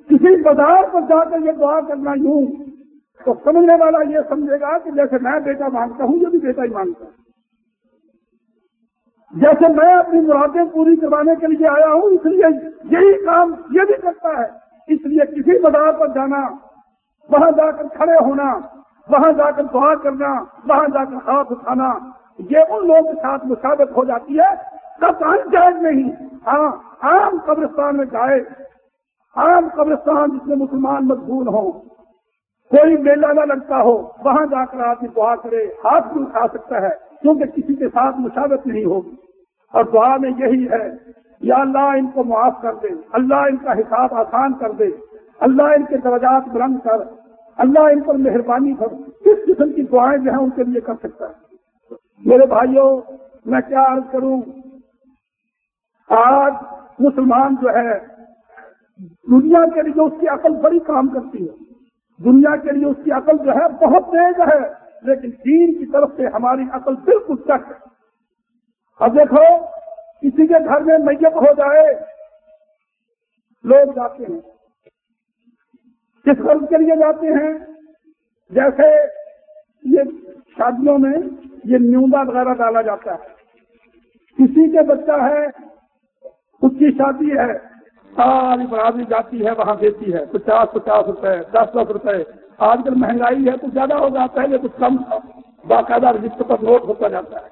کسی بازار پر جا کر یہ دعا کرنا یوں تو سمجھنے والا یہ سمجھے گا کہ جیسے میں بیٹا مانگتا ہوں، یہ بھی بیٹا ہی مانگتا ہوں جیسے میں اپنی مرادیں پوری کروانے کے لیے آیا ہوں، اس لیے یہی کام یہ بھی کرتا ہے۔ اس لیے کسی بازار پر جانا، وہاں جا کر کھڑے ہونا، وہاں جا کر دعا کرنا، وہاں جا کر ہاتھ اٹھانا، یہ ان لوگوں کے ساتھ مشابت ہو جاتی ہے۔ کب جائز نہیں۔ ہاں عام قبرستان میں جائے۔ عام قبرستان جس میں مسلمان مقبول ہوں۔ کوئی میلہ نہ لگتا ہو، وہاں جا کر آدمی دعا کرے، ہاتھ بھی اٹھا سکتا ہے، کیونکہ کسی کے ساتھ مشابت نہیں ہوگی۔ اور دعا میں یہی ہے، یا اللہ ان کو معاف کر دے، اللہ ان کا حساب آسان کر دے، اللہ ان کے درجات بلند کر، اللہ ان پر مہربانی کر۔ کس قسم کی دعائیں جو ہیں ان کے لیے کر سکتا ہے؟ میرے بھائیوں، میں کیا عرض کروں؟ آج مسلمان جو ہے، دنیا کے لیے اس کی عقل بڑی کام کرتی ہے دنیا کے لیے اس کی عقل جو ہے بہت تیز ہے، لیکن دین کی طرف سے ہماری عقل بالکل چک ہے۔ اب دیکھو، کسی کے گھر میں میت ہو جائے، لوگ جاتے ہیں۔ کس غرض کے لیے جاتے ہیں؟ جیسے یہ شادیوں میں یہ نیوندا وغیرہ ڈالا جاتا ہے۔ کسی کے بچہ ہے، اس کی شادی ہے۔ ساری برادری جاتی ہے، وہاں دیتی ہے۔ پچاس پچاس روپے، دس دس روپے۔ آج کل مہنگائی ہے تو زیادہ ہو جاتا ہے کچھ کم باقاعدہ رجسٹر پر نوٹ ہوتا جاتا ہے۔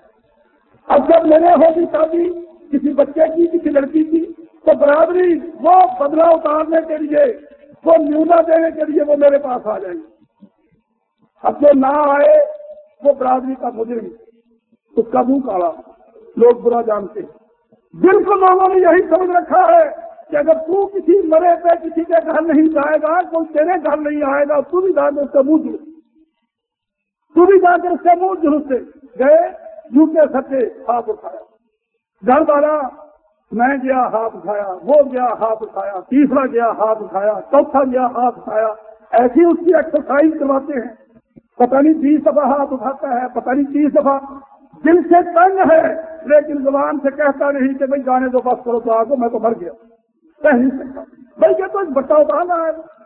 اب جب میرے ہوگی شادی، کسی بچے کی، کسی لڑکی کی، تو برادری وہ بدلا اتارنے کے لیے، وہ نیونا دینے کے لیے وہ میرے پاس آ جائیں گے اب جو نہ آئے، وہ برادری کا مجرم۔ اس کا منہ کالا۔ لوگ برا جانتے ہیں۔ بالکل لوگوں نے یہی سمجھ رکھا ہے۔ کہ اگر تو کسی مرے پہ کسی کے گھر نہیں جائے گا، کوئی تیرے گھر نہیں آئے گا، تو بھی جا کے اس کا منہ جلو تو بھی جا کے اس کا منہ جلو سے۔ گئے جھوٹے سچے ہاتھ اٹھایا۔ گھر والا، میں گیا، ہاتھ اٹھایا، وہ گیا، ہاتھ اٹھایا، تیسرا گیا، ہاتھ اٹھایا، چوتھا گیا، ہاتھ اٹھایا۔ ایسی اس کی ایکسرسائز کرواتے ہیں۔ پتہ نہیں بیس دفعہ ہاتھ اٹھاتا ہے، پتہ نہیں تیس دفعہ۔ دل سے تنگ ہے، لیکن زبان سے کہتا نہیں کہ بھائی جانے دو، بس کرو تو آگے میں تو مر گیا۔ کہہ نہیں سکتا بلکہ تو ایک بٹا اتار ہے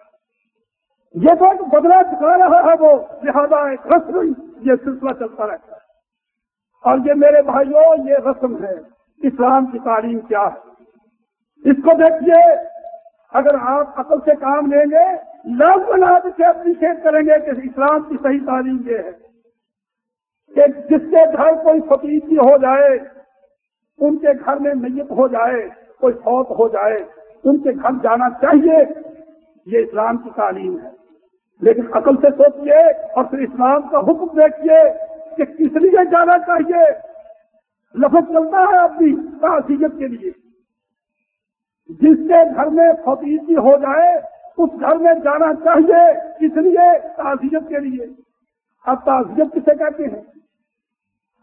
یہ تو ایک بدلا چکا رہا ہے وہ۔ لہٰذا ایک رسم یہ سلسلہ چلتا رہتا ہے۔ اور یہ میرے بھائیوں، یہ رسم ہے۔ اسلام کی تعلیم کیا ہے؟ اس کو دیکھیے۔ اگر آپ عقل سے کام لیں گے لفظ لاد سے اپریشیٹ کریں گے کہ اسلام کی صحیح تعلیم یہ ہے کہ جس کے گھر کوئی فتیسی ہو جائے، ان کے گھر میں میت ہو جائے، کوئی فوت ہو جائے ان کے گھر جانا چاہیے، یہ اسلام کی تعلیم ہے۔ لیکن عقل سے سوچیے اور پھر اسلام کا حکم دیکھیے کہ کس لیے جانا چاہیے۔ لفظ چلتا ہے اب بھی تعصیت کے لیے۔ جس کے گھر میں فتیسی ہو جائے، اس گھر میں جانا چاہیے کس لیے تعزیت کے لیے۔ اب تعزیت کسے کہتے ہیں؟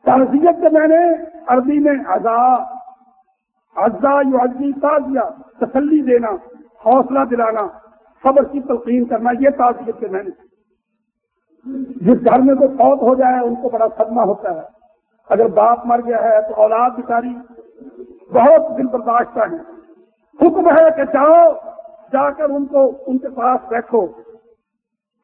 تعزیت کے میں نے عربی میں آزاد اجزا یو اجزی تازیہ تسلی دینا، حوصلہ دلانا، صبر کی تلقین کرنا، یہ تعزیت کے میں نے جس گھر میں کوئی فوت ہو جائے، ان کو بڑا صدمہ ہوتا ہے۔ اگر باپ مر گیا ہے تو اولاد بیچاری بہت دل برداشت ہے۔ حکم ہے کہ جاؤ، جا کر ان کو، ان کے پاس بیٹھو۔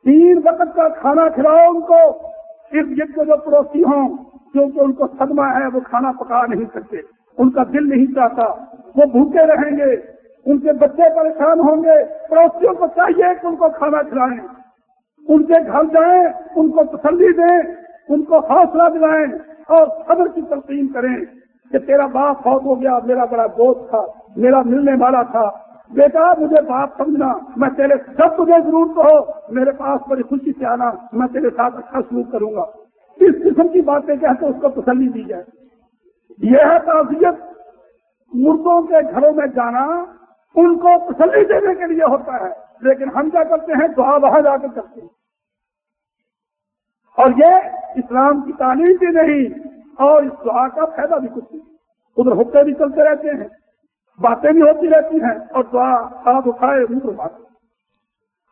تین وقت کا کھانا کھلاؤ ان کو۔ اس جد کے جو پڑوسی ہوں، کیونکہ ان کو صدمہ ہے، وہ کھانا پکا نہیں سکتے۔ ان کا دل نہیں چاہتا۔ وہ بھوکے رہیں گے۔ ان کے بچے پریشان ہوں گے۔ پڑوسیوں کو چاہیے کہ ان کو کھانا کھلائیں۔ ان کے گھر جائیں، ان کو تسلی دیں، ان کو حوصلہ دلائیں اور صبر کی تلقین کریں کہ تیرا باپ فوت ہو گیا، میرا بڑا دوست تھا، میرا ملنے والا تھا۔ بیٹا، مجھے باپ سمجھنا، میں تیرے سب تجھے ضرورت ہو۔ میرے پاس بڑی خوشی سے آنا، میں تیرے ساتھ اچھا سلوک کروں گا۔ اس قسم کی باتیں کہتے اس کو تسلی دی جائے۔ یہ ہے تعزیت مردوں کے گھروں میں جانا، ان کو تسلی دینے کے لیے ہوتا ہے۔ لیکن ہم کیا کرتے ہیں؟ دعا وہاں جا کر کرتے ہیں۔ اور یہ اسلام کی تعلیم بھی نہیں، اور اس دعا کا فائدہ بھی کچھ نہیں۔ ادھر حقے بھی چلتے رہتے ہیں، باتیں بھی ہوتی رہتی ہیں، اور دعا ہاتھ اٹھائے روپ بات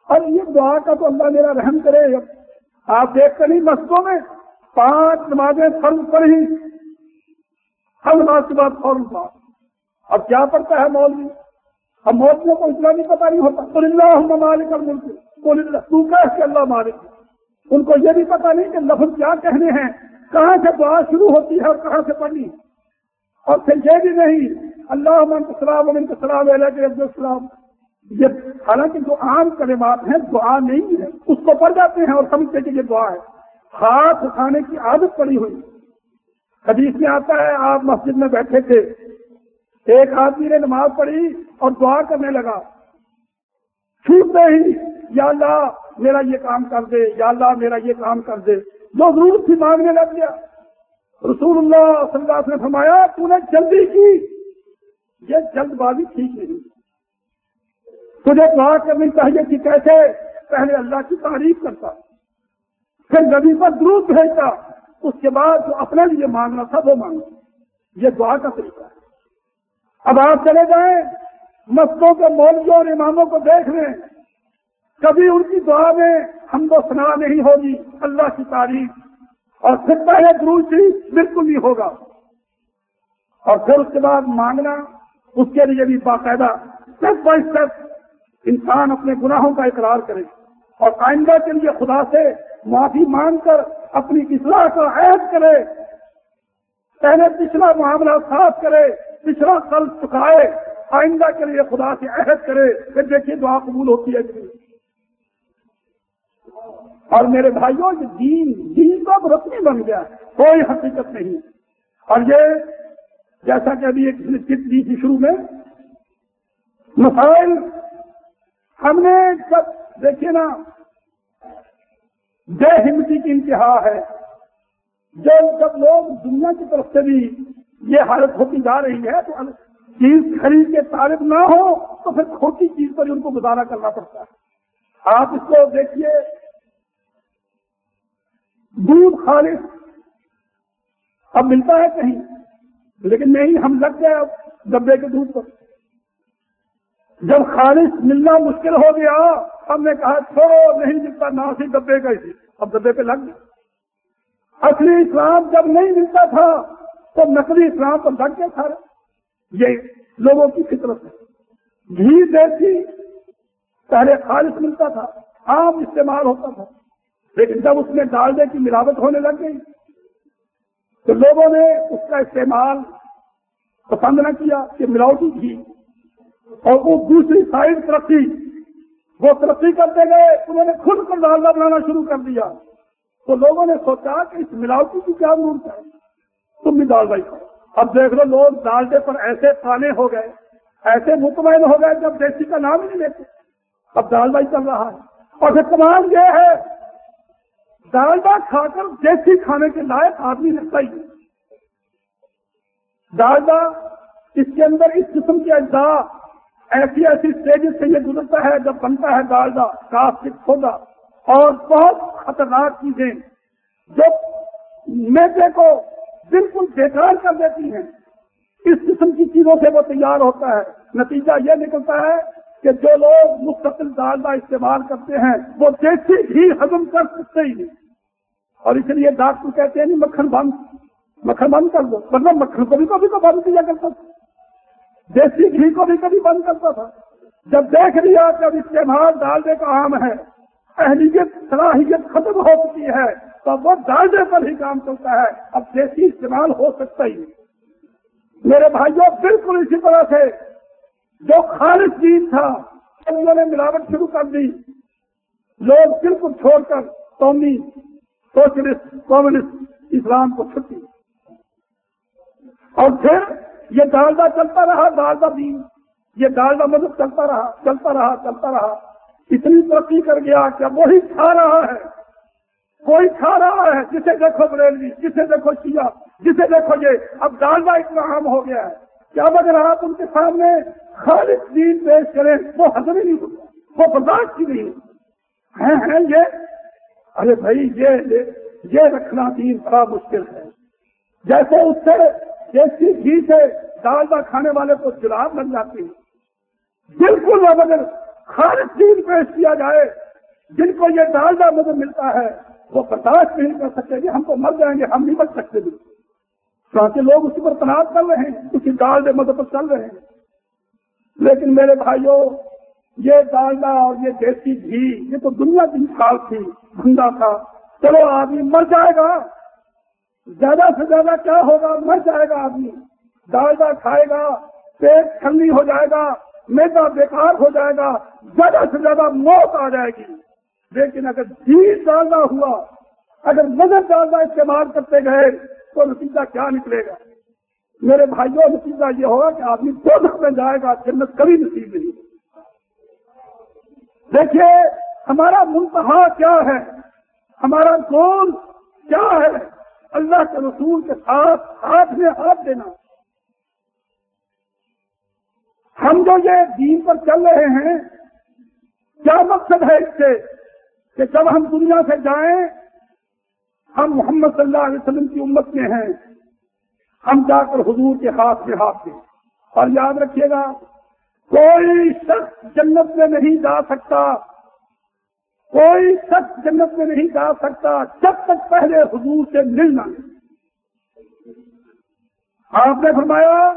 اور یہ دعا کا تو اللہ میرا رحم کرے۔ آپ دیکھتے نہیں، مسجدوں میں پانچ نمازیں فرض پر ہی ہر نماز کے بعد فوراً دعا اب کیا پڑتا ہے مولوی؟ اب مولویوں کو اتنا بھی پتا نہیں ہوتا۔ تو اللہ مالک اور ملک بول تو کہ اللہ مالک ان کو یہ بھی پتا نہیں کہ لفظ کیا کہنے ہیں۔ کہاں سے دعا شروع ہوتی ہے اور کہاں سے پڑھنی اور پھر یہ بھی نہیں اللہ السلام علیکم السلام علیکم السلام یہ حالانکہ جو عام کلمات ہیں، دعا نہیں ہے۔ اس کو پڑھ جاتے ہیں اور سمجھتے کہ یہ دعا ہے۔ ہاتھ اٹھانے کی عادت پڑی ہوئی۔ حدیث میں آتا ہے، آپ مسجد میں بیٹھے تھے۔ ایک آدمی نے نماز پڑھی اور دعا کرنے لگا۔ چھوٹتے ہی، یا اللہ میرا یہ کام کر دے، یا اللہ میرا یہ کام کر دے۔ جو ضرورت تھی مانگنے لگ گیا۔ رسول اللہ صلی اللہ نے فرمایا، تو نے جلدی کی۔ یہ جلد بازی ٹھیک نہیں۔ تجھے دعا کرنی چاہیے کہ کیسے؟ پہلے اللہ کی تعریف کرتا۔ پھر نبی پر درود بھیجتا۔ اس کے بعد جو اپنے لیے مانگنا تھا وہ مانگنا یہ دعا کا طریقہ ہے۔ اب آپ چلے جائیں مسکوں کے مولویوں اور اماموں کو دیکھ لیں۔ کبھی ان کی دعا میں ہم کو سنا نہیں ہوگی، اللہ کی تعریف۔ اور پھر پہلے درود جی بالکل نہیں ہوگا۔ اور پھر اس کے بعد مانگنا، اس کے لیے بھی باقاعدہ اسٹیپ بائی اسٹیپ انسان اپنے گناہوں کا اقرار کرے۔ اور آئندہ کے لیے خدا سے معافی مانگ کر اپنی اصلاح کا عہد کرے۔ پہلے پچھلا معاملہ صاف کرے، پچھلا کل چکائے آئندہ کے لیے خدا سے عہد کرے پھر دیکھیے دعا قبول ہوتی ہے اور میرے بھائیوں یہ دین دین تو اب رسمی بن گیا کوئی حقیقت نہیں۔ اور یہ جیسا کہ ابھی ایک چت دی تھی شروع میں، مسائل ہم نے جب دیکھیے نا بے ہمتی کی انتہا ہے۔ جب جب لوگ دنیا کی طرف سے بھی یہ حالت ہوتی جا رہی ہے تو چیز خرید کے طالب نہ ہو تو پھر کھوٹی چیز پر ان کو گزارا کرنا پڑتا ہے۔ آپ اس کو دیکھیے۔ دودھ خالص اب ملتا ہے کہیں، لیکن نہیں ہم لگ گئے اب ڈبے کے دودھ پر۔ جب خالص ملنا مشکل ہو گیا ہم نے کہا چھوڑو، نہیں ملتا، نہ سی ڈبے کا اسی اب ڈبے پہ لگ گئے۔ اصلی اسلام جب نہیں ملتا تھا، تو نقلی اسلام پر لگ گیا سارے۔ یہ لوگوں کی فطرت ہے۔ گھی دیسی پہلے خالص ملتا تھا، عام استعمال ہوتا تھا۔ لیکن جب اس میں ڈالنے کی ملاوٹ ہونے لگ گئی، تو لوگوں نے اس کا استعمال پسند نہ کیا کہ ملاوٹی تھی اور وہ دوسری سائڈ ترقی وہ ترقی کرتے گئے، انہوں نے خود کو ڈالنا بنانا شروع کر دیا۔ تو لوگوں نے سوچا کہ اس ملاوٹی کی کیا ضرورت ہے؟ تم بھی ڈال بھائی اب دیکھ لو، لوگ ڈالنے پر ایسے تانے ہو گئے، ایسے مطمئن ہو گئے جب دیسی کا نام ہی نہیں لیتے۔ اب دال بھائی چل رہا ہے۔ اور پھر کمال یہ ہے ڈالڈا کھا کر دیسی کھانے کے لائق آدمی لگتا ہی ڈالڈا اس کے اندر اس قسم کے اجزاء ایسی ایسی اسٹیج سے یہ گزرتا ہے، جب بنتا ہے ڈالڈا کاسٹک سودا اور بہت خطرناک چیزیں جو میٹے کو بالکل بیکار کر دیتی ہیں۔ اس قسم کی چیزوں سے وہ تیار ہوتا ہے۔ نتیجہ یہ نکلتا ہے کہ جو لوگ مستقل ڈالڈا استعمال کرتے ہیں، وہ دیسی ہی ہضم کر سکتے ہی نہیں۔ اور اس لیے ڈاکٹر کہتے ہیں، نہیں، مکھن بند مکھن بند کر دو۔ مطلب مکھن کو بھی کبھی کو بند کیا کرتا۔ تھا دیسی گھی کو بھی کبھی بند کرتا تھا۔ جب دیکھ لیا کہ اب استعمال ڈالنے کا عام ہے، اہلیت، صلاحیت ختم ہو چکی ہے، تو وہ ڈالنے پر ہی کام چلتا ہے۔ اب دیسی استعمال ہو سکتا ہی میرے بھائیوں بالکل اسی طرح سے جو خالص چیز تھا انہوں نے ملاوٹ شروع کر دی۔ لوگ بالکل چھوڑ کر قومی سوشلسٹ، کمیونسٹ اسلام کو چھٹی۔ اور پھر یہ ڈالڈا چلتا رہا ڈالڈا بھی یہ ڈالڈا مدد چلتا رہا چلتا رہا چلتا رہا۔ اتنی ترقی کر گیا کہ وہی کھا رہا ہے۔ کوئی کھا رہا ہے۔ جسے دیکھو بریلوی، جسے دیکھو شیعہ، جسے دیکھو یہ۔ اب ڈالڈا اتنا عام ہو گیا ہے کیا اگر آپ ان کے سامنے خالص دین پیش کریں، وہ ہی نہیں ہوتا، وہ برداشت ہی نہیں ہیں یہ؟ ارے بھائی، یہ یہ رکھنا دین بڑا مشکل ہے۔ جیسے اس سے دیسی گھی سے ڈالڈا کھانے والے کو جلاب لگ جاتی ہے۔ بالکل اب اگر خالص دین پیش کیا جائے۔ جن کو یہ ڈالڈا مدد ملتا ہے، وہ برداشت نہیں کر سکتے کہ ہم کو مر جائیں گے، ہم نہیں بچ سکتے بھی۔ چاہتے لوگ اسی پر تناب کر رہے ہیں، اسی دال دے مدد پر چل رہے ہیں۔ لیکن میرے بھائیوں یہ ڈالڈا اور یہ دیسی گھی، یہ تو دنیا کی مثال تھی دھندا تھا۔ چلو آدمی مر جائے گا۔ زیادہ سے زیادہ کیا ہوگا؟ مر جائے گا آدمی۔ ڈالڈا کھائے گا، پیٹ ٹھنڈی ہو جائے گا میدا بیکار ہو جائے گا، زیادہ سے زیادہ موت آ جائے گی۔ لیکن اگر گھی ڈالنا ہوا، اگر نظر ڈالنا استعمال کرتے گئے، تو نتیجہ کیا نکلے گا؟ میرے بھائیوں، نتیجہ یہ ہوگا کہ آدمی دو میں جائے گا، جنت کبھی نصیب نہیں دیکھیے، ہمارا منتہا کیا ہے؟ ہمارا گول کیا ہے؟ اللہ کے رسول کے ساتھ ہاتھ میں ہاتھ دینا۔ ہم جو یہ دین پر چل رہے ہیں، کیا مقصد ہے اس سے کہ جب ہم دنیا سے جائیں، ہم محمد صلی اللہ علیہ وسلم کی امت میں ہیں۔ ہم جا کر حضور کے ہاتھ میں ہاتھ دیں۔ اور یاد رکھیے گا، کوئی شخص جنت میں نہیں جا سکتا۔ کوئی شخص جنت میں نہیں جا سکتا جب تک پہلے حضور سے ملنا آپ نے فرمایا،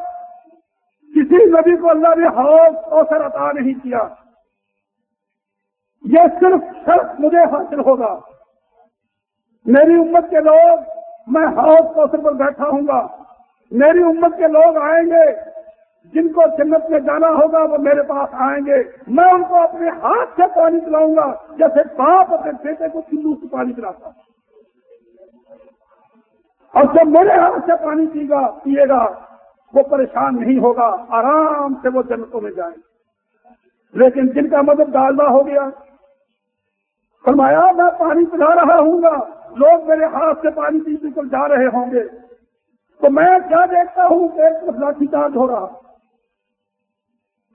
کسی نبی کو اللہ نے حوص اوسر عطا نہیں کیا۔ یہ صرف شرط مجھے حاصل ہوگا۔ میری امت کے لوگ، میں ہاؤس کوثر پر بیٹھا ہوں گا۔ میری امت کے لوگ آئیں گے۔ جن کو جنت میں جانا ہوگا وہ میرے پاس آئیں گے۔ میں ان کو اپنے ہاتھ سے پانی پلاؤں گا۔ جیسے باپ اپنے بیٹے کو سندو سے پانی پلاتا۔ اور جب میرے ہاتھ سے پانی پی گا، پیے گا، وہ پریشان نہیں ہوگا۔ آرام سے وہ جنتوں میں جائیں لیکن جن کا مدد ڈالنا ہو گیا۔ فرمایا، میں پانی پلا رہا ہوں گا۔ لوگ میرے ہاتھ سے پانی پی پی کر جا رہے ہوں گے۔ تو میں کیا دیکھتا ہوں؟ کہ ایک طرف لاٹھی چارج ہو رہا۔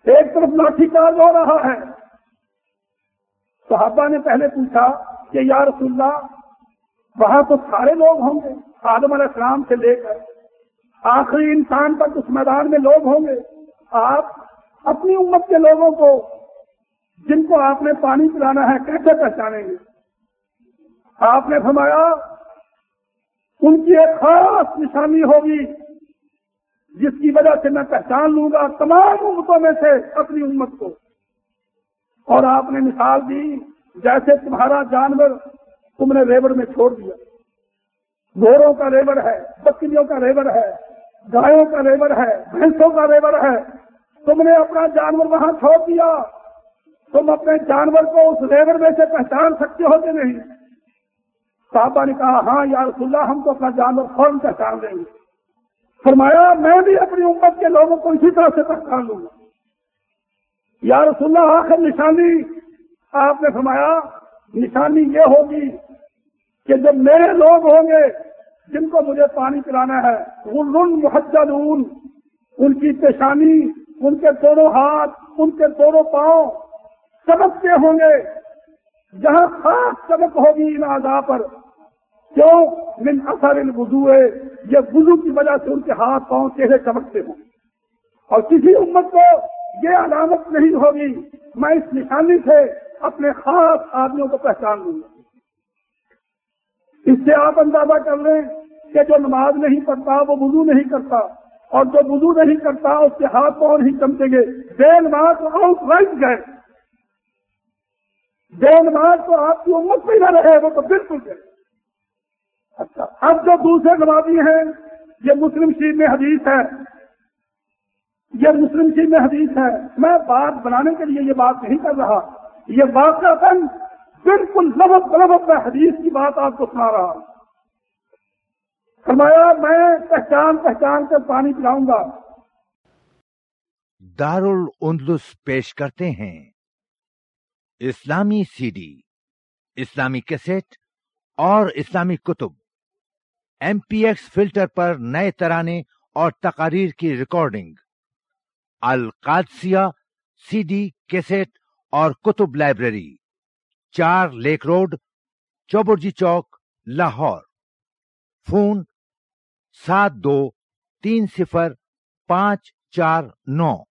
ایک طرف لاٹھی چارج ہو رہا ہے۔ صحابہ نے پہلے پوچھا کہ یا رسول اللہ، وہاں تو سارے لوگ ہوں گے، آدم علیہ السلام سے لے کر آخری انسان تک اس میدان میں لوگ ہوں گے۔ آپ اپنی امت کے لوگوں کو، جن کو آپ نے پانی پلانا ہے، کیسے پہچانیں گے؟ آپ نے فرمایا، ان کی ایک خاص نشانی ہوگی جس کی وجہ سے میں پہچان لوں گا تمام امتوں میں سے اپنی امت کو۔ اور آپ نے مثال دی، جیسے تمہارا جانور تم نے ریبڑ میں چھوڑ دیا۔ گھوڑوں کا ریبڑ ہے، بکریوں کا ریبڑ ہے گایوں کا ریبڑ ہے، بھینسوں کا ریبڑ ہے۔ تم نے اپنا جانور وہاں چھوڑ دیا۔ تم اپنے جانور کو اس ریبڑ میں سے پہچان سکتے ہو کہ نہیں؟ صاحبہ نے کہا ہاں یا رسول اللہ، ہم تو اپنا جانور فوراً پہچان دیں گے۔ فرمایا، میں بھی اپنی امت کے لوگوں کو اسی طرح سے پہچان لوں گا۔ یا رسول اللہ، آخر نشانی آپ نے فرمایا، نشانی یہ ہوگی کہ جب میرے لوگ ہوں گے جن کو مجھے پانی پلانا ہے ان محجد ان کی پیشانی، ان کے دونوں ہاتھ، ان کے دونوں پاؤں چمکتے ہوں گے۔ جہاں خاص چمک ہوگی ان آزا پر، کیوں؟ من اثر ان وضو ہے، یہ وضو کی وجہ سے ان کے ہاتھ پاؤں چہرے چمکتے ہوں۔ اور کسی امت کو یہ علامت نہیں ہوگی، میں اس نشانی سے اپنے خاص آدمیوں کو پہچان لوں گا۔ اس سے آپ اندازہ کر لیں کہ جو نماز نہیں پڑھتا، وہ وضو نہیں کرتا۔ اور جو وضو نہیں کرتا، اس کے ہاتھ پاؤں نہیں چمکیں گے۔ بے نماز آؤٹ رائٹ گئے بے نماز تو آپ کی امت میں نہ رہے، وہ تو بالکل گئے اچھا اب جو دوسرے نمازی ہیں، یہ مسلم شریف میں حدیث ہے۔ یہ مسلم شریف میں حدیث ہے۔ میں بات بنانے کے لیے یہ بات نہیں کر رہا۔ یہ واقع بالکل لبت لبت میں حدیث کی بات آپ کو سنا رہا ہوں۔ فرمایا، میں پہچان پہچان کر پانی پلاؤں گا۔ دار پیش کرتے ہیں۔ اسلامی سی ڈی، اسلامی کیسٹ اور اسلامی کتب۔ ایم پی ایکس فلٹر پر نئے ترانے اور تقاریر کی ریکارڈنگ۔ القادسیہ سی ڈی کیسٹ اور کتب لائبریری۔ چار لیک روڈ، چوبرجی چوک، لاہور۔ فون سات دو تین صفر پانچ چار نو۔